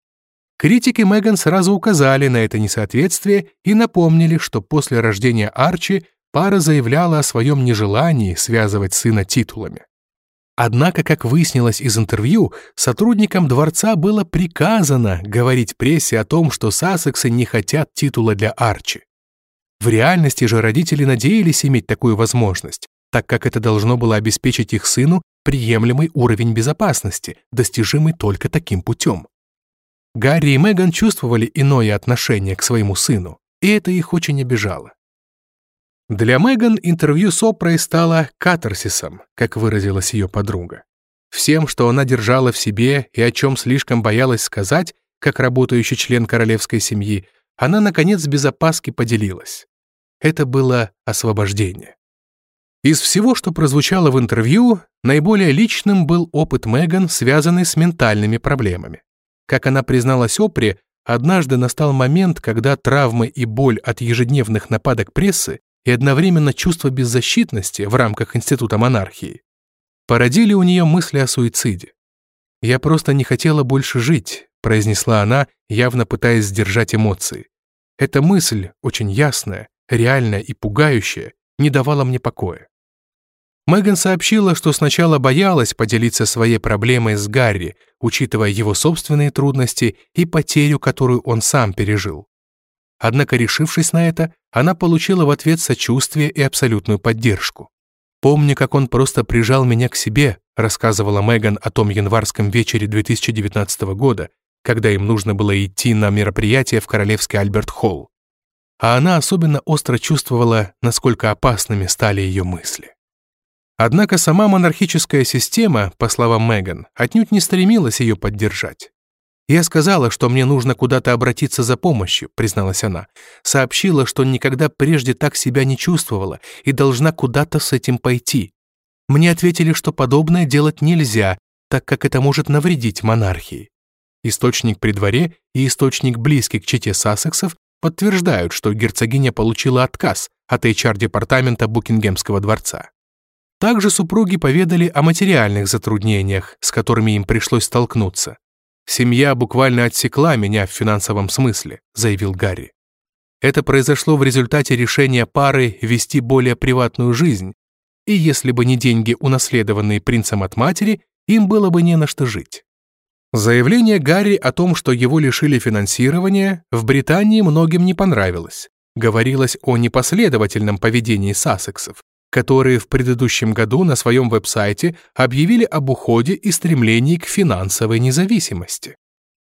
A: Критики Меган сразу указали на это несоответствие и напомнили, что после рождения Арчи пара заявляла о своем нежелании связывать сына титулами. Однако, как выяснилось из интервью, сотрудникам дворца было приказано говорить прессе о том, что сассексы не хотят титула для Арчи. В реальности же родители надеялись иметь такую возможность, так как это должно было обеспечить их сыну приемлемый уровень безопасности, достижимый только таким путем. Гарри и Меган чувствовали иное отношение к своему сыну, и это их очень обижало. Для Меган интервью с Опрой стало катарсисом, как выразилась ее подруга. Всем, что она держала в себе и о чем слишком боялась сказать, как работающий член королевской семьи, она, наконец, без опаски поделилась. Это было освобождение. Из всего, что прозвучало в интервью, наиболее личным был опыт Меган, связанный с ментальными проблемами. Как она призналась Опре, однажды настал момент, когда травмы и боль от ежедневных нападок прессы и одновременно чувство беззащитности в рамках Института монархии породили у нее мысли о суициде. «Я просто не хотела больше жить», произнесла она, явно пытаясь сдержать эмоции. Эта мысль, очень ясная, реальная и пугающая, не давала мне покоя. Меган сообщила, что сначала боялась поделиться своей проблемой с Гарри, учитывая его собственные трудности и потерю, которую он сам пережил. Однако, решившись на это, она получила в ответ сочувствие и абсолютную поддержку. «Помню, как он просто прижал меня к себе», рассказывала Меган о том январском вечере 2019 года, когда им нужно было идти на мероприятие в Королевский Альберт-Холл. А она особенно остро чувствовала, насколько опасными стали ее мысли. Однако сама монархическая система, по словам Меган, отнюдь не стремилась ее поддержать. «Я сказала, что мне нужно куда-то обратиться за помощью», призналась она. Сообщила, что никогда прежде так себя не чувствовала и должна куда-то с этим пойти. Мне ответили, что подобное делать нельзя, так как это может навредить монархии. Источник при дворе и источник близкий к чете Сассексов подтверждают, что герцогиня получила отказ от HR-департамента Букингемского дворца. Также супруги поведали о материальных затруднениях, с которыми им пришлось столкнуться. «Семья буквально отсекла меня в финансовом смысле», заявил Гарри. Это произошло в результате решения пары вести более приватную жизнь, и если бы не деньги, унаследованные принцем от матери, им было бы не на что жить. Заявление Гарри о том, что его лишили финансирования, в Британии многим не понравилось. Говорилось о непоследовательном поведении сассексов, которые в предыдущем году на своем веб-сайте объявили об уходе и стремлении к финансовой независимости.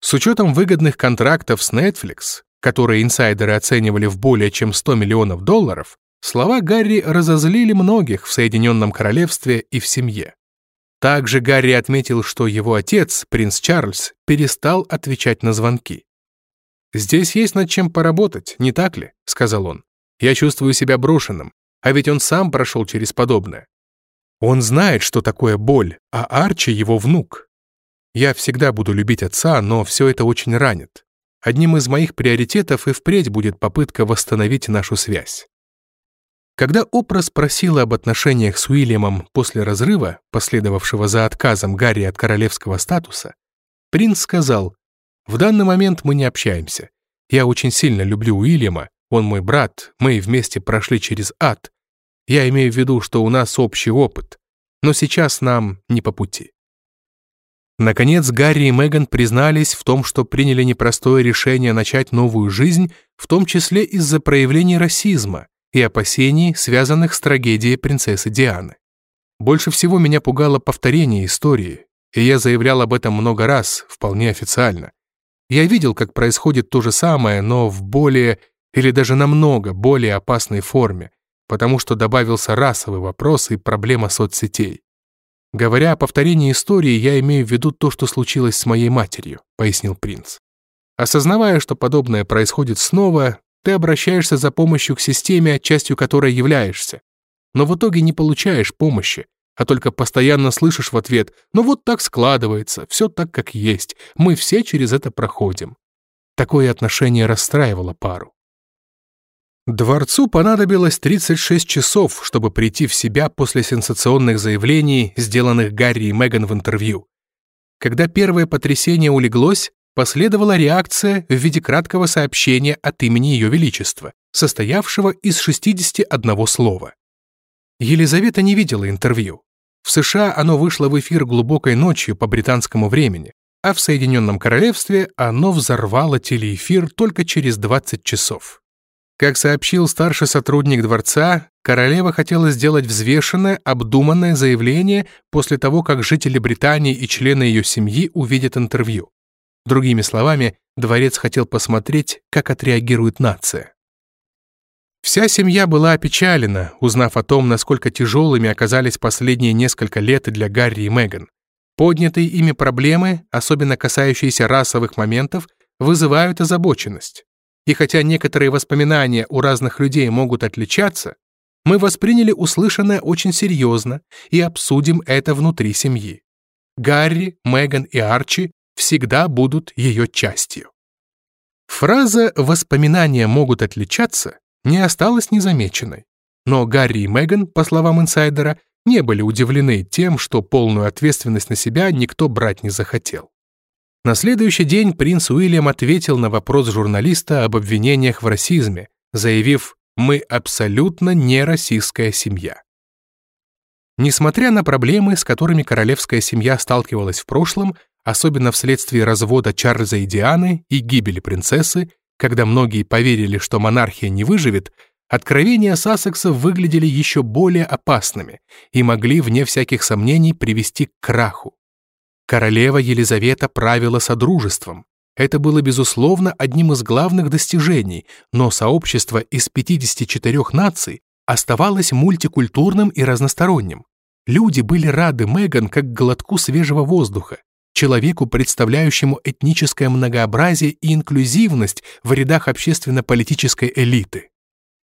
A: С учетом выгодных контрактов с Netflix, которые инсайдеры оценивали в более чем 100 миллионов долларов, слова Гарри разозлили многих в Соединенном Королевстве и в семье. Также Гарри отметил, что его отец, принц Чарльз, перестал отвечать на звонки. «Здесь есть над чем поработать, не так ли?» — сказал он. «Я чувствую себя брошенным, а ведь он сам прошел через подобное. Он знает, что такое боль, а Арчи его внук. Я всегда буду любить отца, но все это очень ранит. Одним из моих приоритетов и впредь будет попытка восстановить нашу связь. Когда Опра спросила об отношениях с Уильямом после разрыва, последовавшего за отказом Гарри от королевского статуса, принц сказал, «В данный момент мы не общаемся. Я очень сильно люблю Уильяма, он мой брат, мы вместе прошли через ад. Я имею в виду, что у нас общий опыт, но сейчас нам не по пути». Наконец, Гарри и Меган признались в том, что приняли непростое решение начать новую жизнь, в том числе из-за проявлений расизма и опасений, связанных с трагедией принцессы Дианы. Больше всего меня пугало повторение истории, и я заявлял об этом много раз, вполне официально. Я видел, как происходит то же самое, но в более или даже намного более опасной форме, потому что добавился расовый вопрос и проблема соцсетей. Говоря о повторении истории, я имею в виду то, что случилось с моей матерью, пояснил принц. Осознавая, что подобное происходит снова, ты обращаешься за помощью к системе, частью которой являешься. Но в итоге не получаешь помощи, а только постоянно слышишь в ответ «ну вот так складывается, все так, как есть, мы все через это проходим». Такое отношение расстраивало пару. Дворцу понадобилось 36 часов, чтобы прийти в себя после сенсационных заявлений, сделанных Гарри и Меган в интервью. Когда первое потрясение улеглось, последовала реакция в виде краткого сообщения от имени Ее Величества, состоявшего из 61 слова. Елизавета не видела интервью. В США оно вышло в эфир глубокой ночью по британскому времени, а в Соединенном Королевстве оно взорвало телеэфир только через 20 часов. Как сообщил старший сотрудник дворца, королева хотела сделать взвешенное, обдуманное заявление после того, как жители Британии и члены ее семьи увидят интервью. Другими словами, дворец хотел посмотреть, как отреагирует нация. Вся семья была опечалена, узнав о том, насколько тяжелыми оказались последние несколько лет для Гарри и Меган. Поднятые ими проблемы, особенно касающиеся расовых моментов, вызывают озабоченность. И хотя некоторые воспоминания у разных людей могут отличаться, мы восприняли услышанное очень серьезно и обсудим это внутри семьи. Гарри, Меган и Арчи всегда будут ее частью. Фраза «воспоминания могут отличаться» не осталась незамеченной. Но Гарри и Меган, по словам инсайдера, не были удивлены тем, что полную ответственность на себя никто брать не захотел. На следующий день принц Уильям ответил на вопрос журналиста об обвинениях в расизме, заявив «Мы абсолютно не российская семья». Несмотря на проблемы, с которыми королевская семья сталкивалась в прошлом, особенно вследствие развода Чарльза и Дианы и гибели принцессы, когда многие поверили, что монархия не выживет, откровения Сассексов выглядели еще более опасными и могли, вне всяких сомнений, привести к краху. Королева Елизавета правила содружеством. Это было, безусловно, одним из главных достижений, но сообщество из 54 наций оставалось мультикультурным и разносторонним. Люди были рады Меган как глотку свежего воздуха, человеку, представляющему этническое многообразие и инклюзивность в рядах общественно-политической элиты.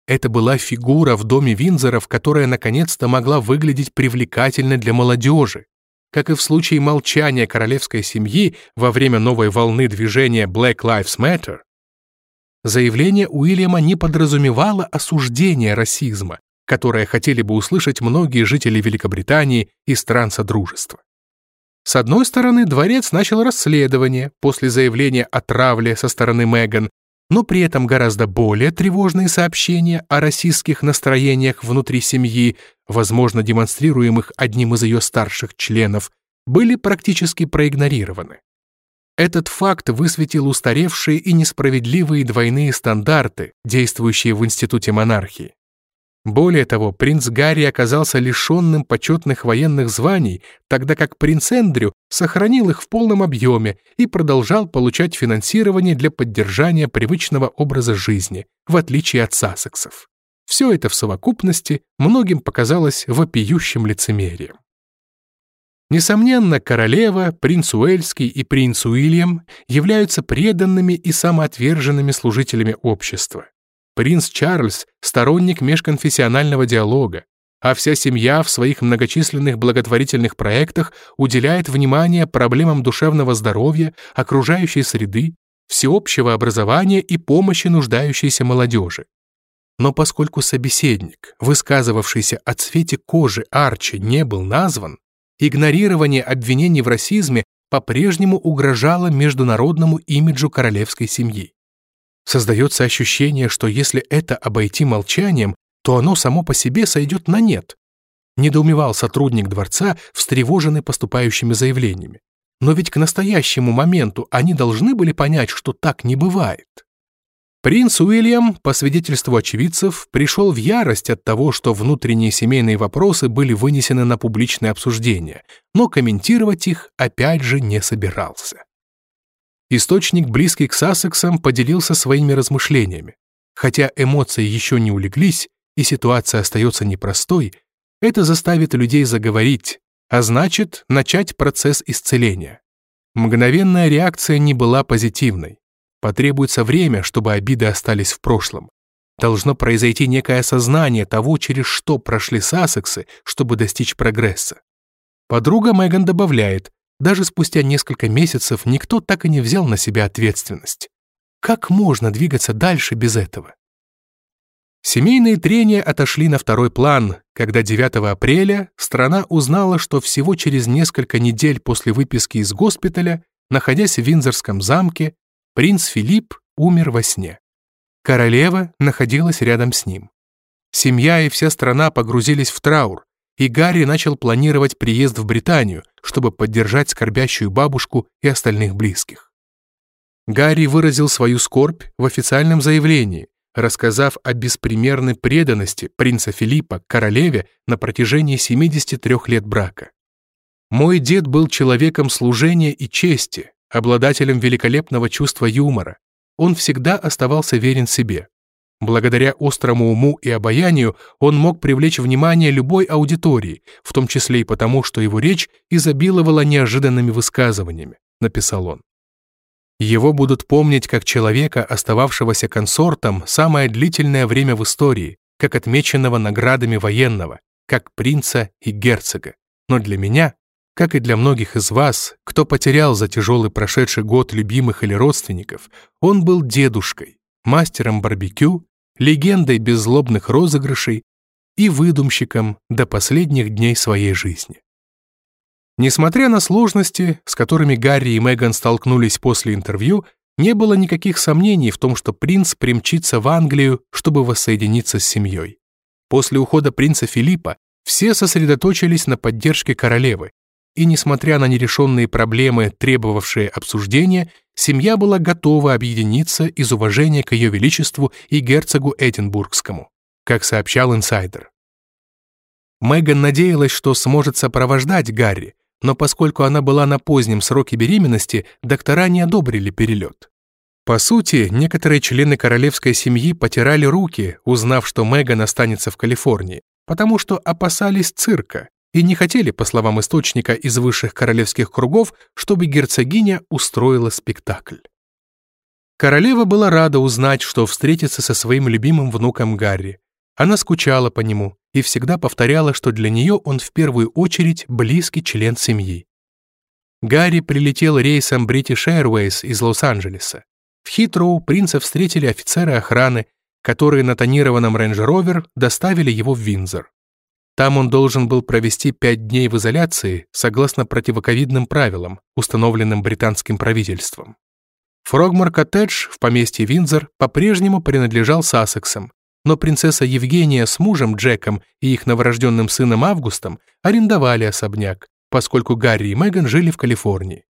A: Это была фигура в доме Винзоров, которая наконец-то могла выглядеть привлекательной для молодежи, как и в случае молчания королевской семьи во время новой волны движения Black Lives Matter, заявление Уильяма не подразумевало осуждение расизма, которое хотели бы услышать многие жители Великобритании и стран Содружества. С одной стороны, дворец начал расследование после заявления о травле со стороны Меган, но при этом гораздо более тревожные сообщения о расистских настроениях внутри семьи, возможно, демонстрируемых одним из ее старших членов, были практически проигнорированы. Этот факт высветил устаревшие и несправедливые двойные стандарты, действующие в Институте монархии. Более того, принц Гарри оказался лишенным почетных военных званий, тогда как принц Эндрю сохранил их в полном объеме и продолжал получать финансирование для поддержания привычного образа жизни, в отличие от сассексов. Все это в совокупности многим показалось вопиющим лицемерием. Несомненно, королева, принц Уэльский и принц Уильям являются преданными и самоотверженными служителями общества. Принц Чарльз – сторонник межконфессионального диалога. а вся семья в своих многочисленных благотворительных проектах уделяет внимание проблемам душевного здоровья, окружающей среды, всеобщего образования и помощи нуждающейся молодежи. Но поскольку собеседник, высказывавшийся о цвете кожи Арчи, не был назван, игнорирование обвинений в расизме по-прежнему угрожало международному имиджу королевской семьи. Создается ощущение, что если это обойти молчанием, то оно само по себе сойдет на нет. Недоумевал сотрудник дворца, встревоженный поступающими заявлениями. Но ведь к настоящему моменту они должны были понять, что так не бывает. Принц Уильям, по свидетельству очевидцев, пришел в ярость от того, что внутренние семейные вопросы были вынесены на публичное обсуждение, но комментировать их опять же не собирался. Источник, близкий к Сассексам, поделился своими размышлениями. Хотя эмоции еще не улеглись и ситуация остается непростой, это заставит людей заговорить, а значит, начать процесс исцеления. Мгновенная реакция не была позитивной. Потребуется время, чтобы обиды остались в прошлом. Должно произойти некое осознание того, через что прошли Сассексы, чтобы достичь прогресса. Подруга Меган добавляет, даже спустя несколько месяцев никто так и не взял на себя ответственность. Как можно двигаться дальше без этого? Семейные трения отошли на второй план, когда 9 апреля страна узнала, что всего через несколько недель после выписки из госпиталя, находясь в Виндзорском замке, Принц Филипп умер во сне. Королева находилась рядом с ним. Семья и вся страна погрузились в траур, и Гарри начал планировать приезд в Британию, чтобы поддержать скорбящую бабушку и остальных близких. Гарри выразил свою скорбь в официальном заявлении, рассказав о беспримерной преданности принца Филиппа королеве на протяжении 73 лет брака. «Мой дед был человеком служения и чести, обладателем великолепного чувства юмора. Он всегда оставался верен себе. Благодаря острому уму и обаянию он мог привлечь внимание любой аудитории, в том числе и потому, что его речь изобиловала неожиданными высказываниями, написал он. Его будут помнить как человека, остававшегося консортом самое длительное время в истории, как отмеченного наградами военного, как принца и герцога. Но для меня как и для многих из вас, кто потерял за тяжелый прошедший год любимых или родственников, он был дедушкой, мастером барбекю, легендой беззлобных розыгрышей и выдумщиком до последних дней своей жизни. Несмотря на сложности, с которыми Гарри и Меган столкнулись после интервью, не было никаких сомнений в том, что принц примчится в Англию, чтобы воссоединиться с семьей. После ухода принца Филиппа все сосредоточились на поддержке королевы, и, несмотря на нерешенные проблемы, требовавшие обсуждения, семья была готова объединиться из уважения к ее величеству и герцогу Эдинбургскому, как сообщал инсайдер. Меган надеялась, что сможет сопровождать Гарри, но поскольку она была на позднем сроке беременности, доктора не одобрили перелет. По сути, некоторые члены королевской семьи потирали руки, узнав, что Меган останется в Калифорнии, потому что опасались цирка, и не хотели, по словам источника из высших королевских кругов, чтобы герцогиня устроила спектакль. Королева была рада узнать, что встретится со своим любимым внуком Гарри. Она скучала по нему и всегда повторяла, что для нее он в первую очередь близкий член семьи. Гарри прилетел рейсом British Airways из Лос-Анджелеса. В Хитроу принца встретили офицеры охраны, которые на тонированном Range Rover доставили его в Винзор. Там он должен был провести пять дней в изоляции согласно противоковидным правилам, установленным британским правительством. Фрогмор-коттедж в поместье Виндзор по-прежнему принадлежал Сассексам, но принцесса Евгения с мужем Джеком и их новорожденным сыном Августом арендовали особняк, поскольку Гарри и Меган жили в Калифорнии.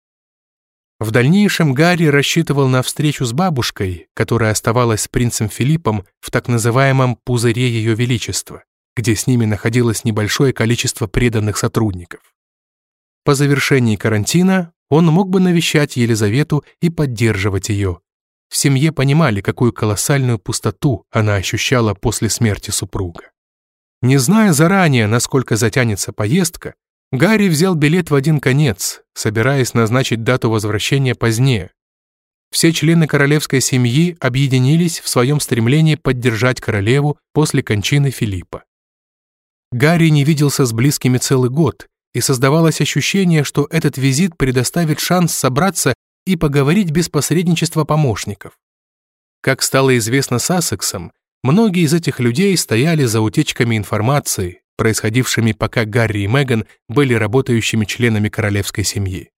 A: В дальнейшем Гарри рассчитывал на встречу с бабушкой, которая оставалась с принцем Филиппом в так называемом «пузыре Ее Величества» где с ними находилось небольшое количество преданных сотрудников. По завершении карантина он мог бы навещать Елизавету и поддерживать ее. В семье понимали, какую колоссальную пустоту она ощущала после смерти супруга. Не зная заранее, насколько затянется поездка, Гарри взял билет в один конец, собираясь назначить дату возвращения позднее. Все члены королевской семьи объединились в своем стремлении поддержать королеву после кончины Филиппа. Гарри не виделся с близкими целый год, и создавалось ощущение, что этот визит предоставит шанс собраться и поговорить без посредничества помощников. Как стало известно Сассексом, многие из этих людей стояли за утечками информации, происходившими пока Гарри и Меган были работающими членами королевской семьи.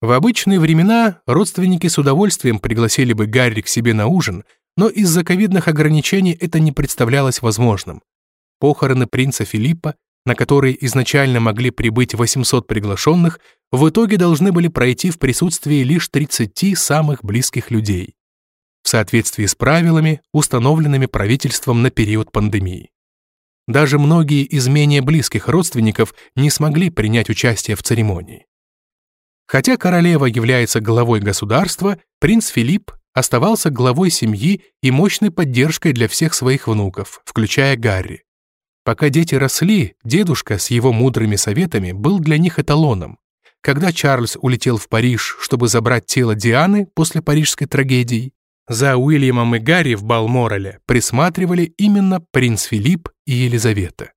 A: В обычные времена родственники с удовольствием пригласили бы Гарри к себе на ужин, но из-за ковидных ограничений это не представлялось возможным. Похороны принца Филиппа, на которые изначально могли прибыть 800 приглашенных, в итоге должны были пройти в присутствии лишь 30 самых близких людей, в соответствии с правилами, установленными правительством на период пандемии. Даже многие из менее близких родственников не смогли принять участие в церемонии. Хотя королева является главой государства, принц Филипп оставался главой семьи и мощной поддержкой для всех своих внуков, включая Гарри. Пока дети росли, дедушка с его мудрыми советами был для них эталоном. Когда Чарльз улетел в Париж, чтобы забрать тело Дианы после парижской трагедии, за Уильямом и Гарри в Балморале присматривали именно принц Филипп и Елизавета.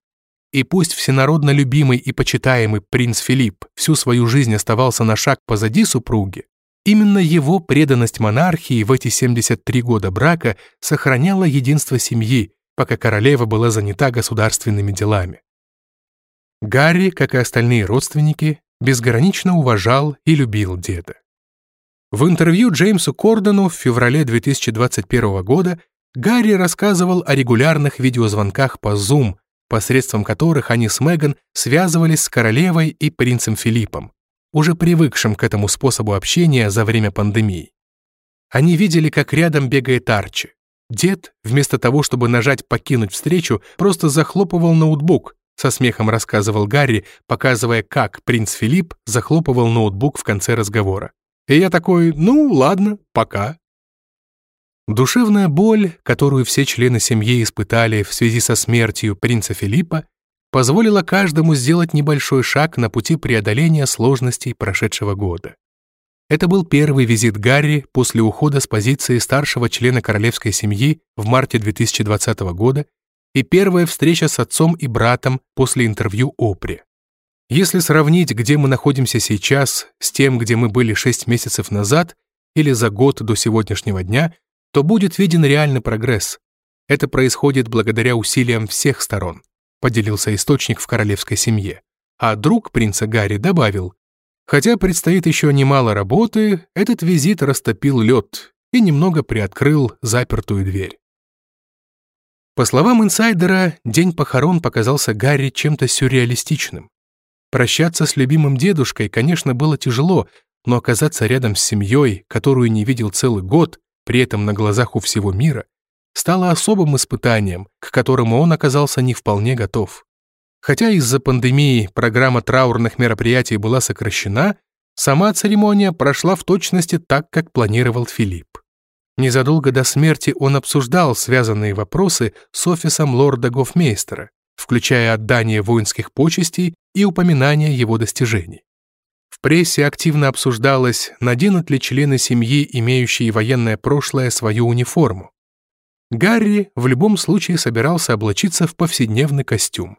A: И пусть всенародно любимый и почитаемый принц Филипп всю свою жизнь оставался на шаг позади супруги, именно его преданность монархии в эти 73 года брака сохраняла единство семьи, пока королева была занята государственными делами. Гарри, как и остальные родственники, безгранично уважал и любил деда. В интервью Джеймсу Кордону в феврале 2021 года Гарри рассказывал о регулярных видеозвонках по Zoom, посредством которых они с Меган связывались с королевой и принцем Филиппом, уже привыкшим к этому способу общения за время пандемии. Они видели, как рядом бегает Арчи. Дед, вместо того, чтобы нажать «покинуть встречу», просто захлопывал ноутбук, со смехом рассказывал Гарри, показывая, как принц Филипп захлопывал ноутбук в конце разговора. И я такой, ну ладно, пока. Душевная боль, которую все члены семьи испытали в связи со смертью принца Филиппа, позволила каждому сделать небольшой шаг на пути преодоления сложностей прошедшего года. Это был первый визит Гарри после ухода с позиции старшего члена королевской семьи в марте 2020 года и первая встреча с отцом и братом после интервью Опри. Если сравнить, где мы находимся сейчас, с тем, где мы были 6 месяцев назад или за год до сегодняшнего дня, то будет виден реальный прогресс. Это происходит благодаря усилиям всех сторон, поделился источник в королевской семье. А друг принца Гарри добавил, хотя предстоит еще немало работы, этот визит растопил лед и немного приоткрыл запертую дверь. По словам инсайдера, день похорон показался Гарри чем-то сюрреалистичным. Прощаться с любимым дедушкой, конечно, было тяжело, но оказаться рядом с семьей, которую не видел целый год, при этом на глазах у всего мира, стало особым испытанием, к которому он оказался не вполне готов. Хотя из-за пандемии программа траурных мероприятий была сокращена, сама церемония прошла в точности так, как планировал Филипп. Незадолго до смерти он обсуждал связанные вопросы с офисом лорда Гофмейстера, включая отдание воинских почестей и упоминание его достижений. В прессе активно обсуждалось, наденут ли члены семьи, имеющие военное прошлое, свою униформу. Гарри в любом случае собирался облачиться в повседневный костюм.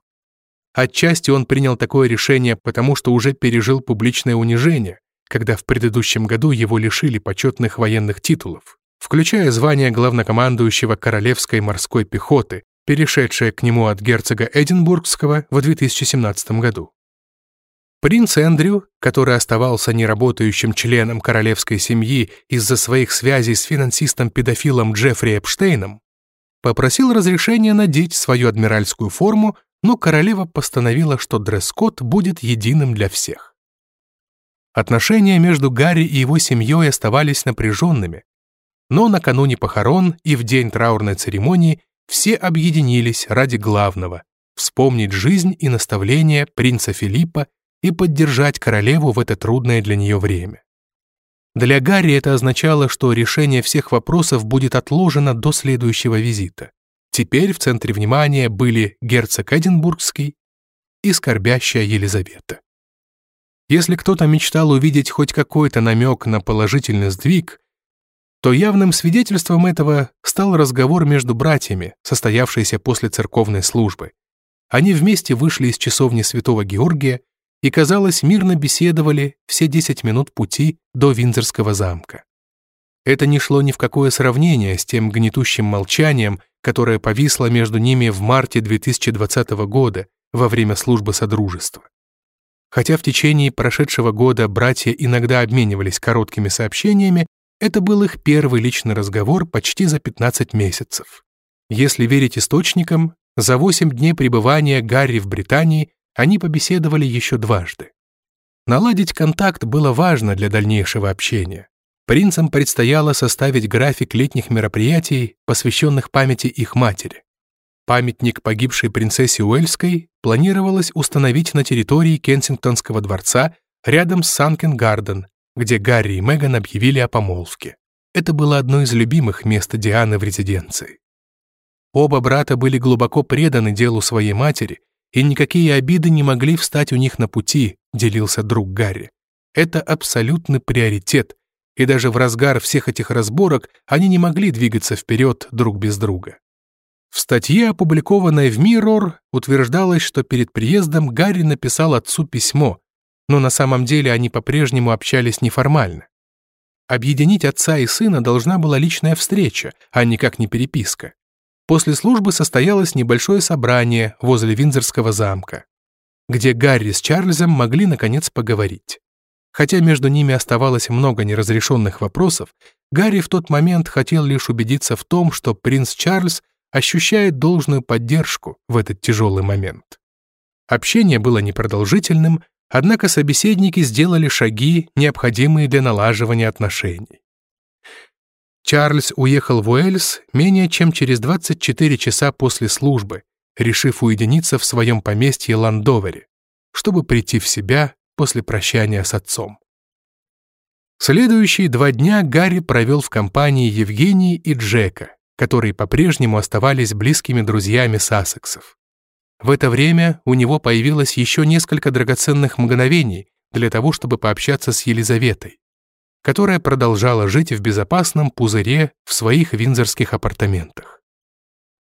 A: Отчасти он принял такое решение, потому что уже пережил публичное унижение, когда в предыдущем году его лишили почетных военных титулов, включая звание главнокомандующего Королевской морской пехоты, перешедшая к нему от герцога Эдинбургского в 2017 году. Принц Эндрю, который оставался неработающим членом королевской семьи из-за своих связей с финансистом-педофилом Джеффри Эпштейном, попросил разрешения надеть свою адмиральскую форму, но королева постановила, что дресс-код будет единым для всех. Отношения между Гарри и его семьей оставались напряженными, но накануне похорон и в день траурной церемонии все объединились ради главного — вспомнить жизнь и наставления принца Филиппа и поддержать королеву в это трудное для нее время. Для Гарри это означало, что решение всех вопросов будет отложено до следующего визита. Теперь в центре внимания были герцог Эдинбургский и скорбящая Елизавета. Если кто-то мечтал увидеть хоть какой-то намек на положительный сдвиг, то явным свидетельством этого стал разговор между братьями, состоявшийся после церковной службы. они вместе вышли из часовни Святого Георгия и, казалось, мирно беседовали все 10 минут пути до Виндзорского замка. Это не шло ни в какое сравнение с тем гнетущим молчанием, которое повисло между ними в марте 2020 года во время службы Содружества. Хотя в течение прошедшего года братья иногда обменивались короткими сообщениями, это был их первый личный разговор почти за 15 месяцев. Если верить источникам, за 8 дней пребывания Гарри в Британии они побеседовали еще дважды. Наладить контакт было важно для дальнейшего общения. Принцам предстояло составить график летних мероприятий, посвященных памяти их матери. Памятник погибшей принцессе Уэльской планировалось установить на территории Кенсингтонского дворца рядом с Санкен-Гарден, где Гарри и Меган объявили о помолвке. Это было одно из любимых мест Дианы в резиденции. Оба брата были глубоко преданы делу своей матери, и никакие обиды не могли встать у них на пути, делился друг Гарри. Это абсолютный приоритет, и даже в разгар всех этих разборок они не могли двигаться вперед друг без друга. В статье, опубликованной в Mirror, утверждалось, что перед приездом Гарри написал отцу письмо, но на самом деле они по-прежнему общались неформально. Объединить отца и сына должна была личная встреча, а никак не переписка. После службы состоялось небольшое собрание возле Виндзорского замка, где Гарри с Чарльзом могли наконец поговорить. Хотя между ними оставалось много неразрешенных вопросов, Гарри в тот момент хотел лишь убедиться в том, что принц Чарльз ощущает должную поддержку в этот тяжелый момент. Общение было непродолжительным, однако собеседники сделали шаги, необходимые для налаживания отношений. Чарльз уехал в Уэльс менее чем через 24 часа после службы, решив уединиться в своем поместье Ландовере, чтобы прийти в себя после прощания с отцом. Следующие два дня Гарри провел в компании Евгении и Джека, которые по-прежнему оставались близкими друзьями Сассексов. В это время у него появилось еще несколько драгоценных мгновений для того, чтобы пообщаться с Елизаветой которая продолжала жить в безопасном пузыре в своих винзорских апартаментах.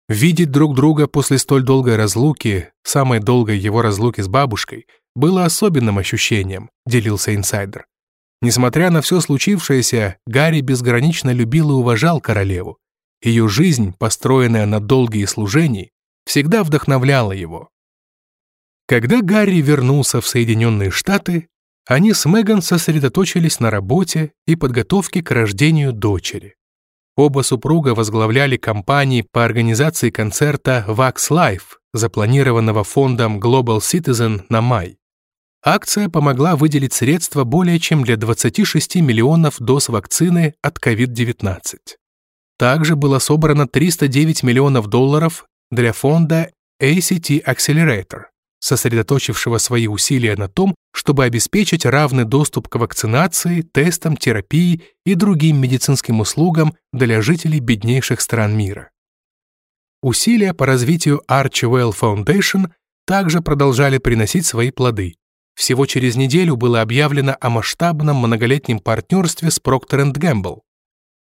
A: Видеть друг друга после столь долгой разлуки, самой долгой его разлуки с бабушкой, было особенным ощущением, делился инсайдер. Несмотря на все случившееся, Гарри безгранично любил и уважал королеву. Ее жизнь, построенная на долгие служений, всегда вдохновляла его. Когда Гарри вернулся в Соединенные Штаты, они с Меган сосредоточились на работе и подготовке к рождению дочери. Оба супруга возглавляли кампании по организации концерта Vax Life, запланированного фондом Global Citizen на май. Акция помогла выделить средства более чем для 26 миллионов доз вакцины от COVID-19. Также было собрано 309 миллионов долларов для фонда ACT Accelerator, сосредоточившего свои усилия на том, чтобы обеспечить равный доступ к вакцинации, тестам, терапии и другим медицинским услугам для жителей беднейших стран мира. Усилия по развитию Archewell Foundation также продолжали приносить свои плоды. Всего через неделю было объявлено о масштабном многолетнем партнерстве с Procter Gamble.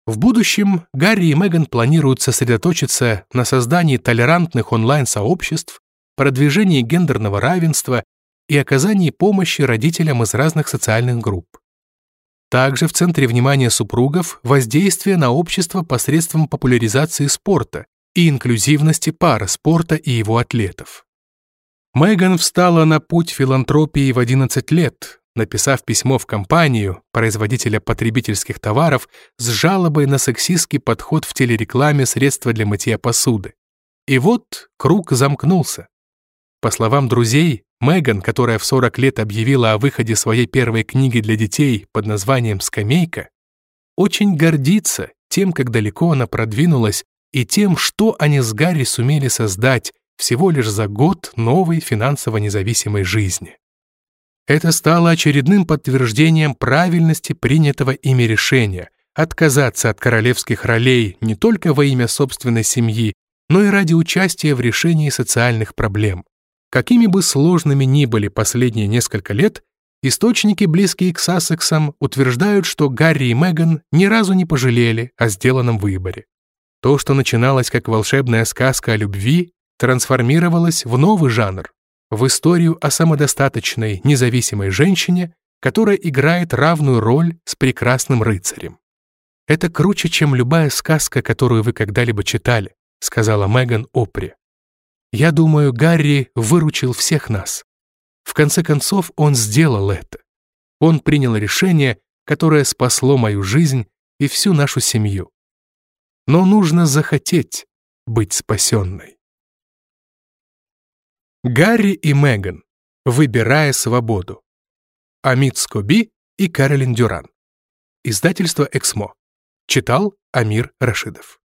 A: В будущем Гарри и Меган планируют сосредоточиться на создании толерантных онлайн-сообществ, продвижении гендерного равенства и оказании помощи родителям из разных социальных групп. Также в центре внимания супругов воздействие на общество посредством популяризации спорта и инклюзивности пара спорта и его атлетов. Меган встала на путь филантропии в 11 лет, написав письмо в компанию, производителя потребительских товаров, с жалобой на сексистский подход в телерекламе средства для мытья посуды. И вот круг замкнулся. По словам друзей, Меган, которая в 40 лет объявила о выходе своей первой книги для детей под названием «Скамейка», очень гордится тем, как далеко она продвинулась, и тем, что они с Гарри сумели создать всего лишь за год новой финансово независимой жизни. Это стало очередным подтверждением правильности принятого ими решения отказаться от королевских ролей не только во имя собственной семьи, но и ради участия в решении социальных проблем. Какими бы сложными ни были последние несколько лет, источники, близкие к Сассексам, утверждают, что Гарри и Меган ни разу не пожалели о сделанном выборе. То, что начиналось как волшебная сказка о любви, трансформировалась в новый жанр, в историю о самодостаточной, независимой женщине, которая играет равную роль с прекрасным рыцарем. «Это круче, чем любая сказка, которую вы когда-либо читали», сказала Меган Опри. «Я думаю, Гарри выручил всех нас. В конце концов, он сделал это. Он принял решение, которое спасло мою жизнь и всю нашу семью. Но нужно захотеть быть спасенной. Гарри и Меган. Выбирая свободу. Амит Скоби и Каролин Дюран. Издательство «Эксмо». Читал Амир Рашидов.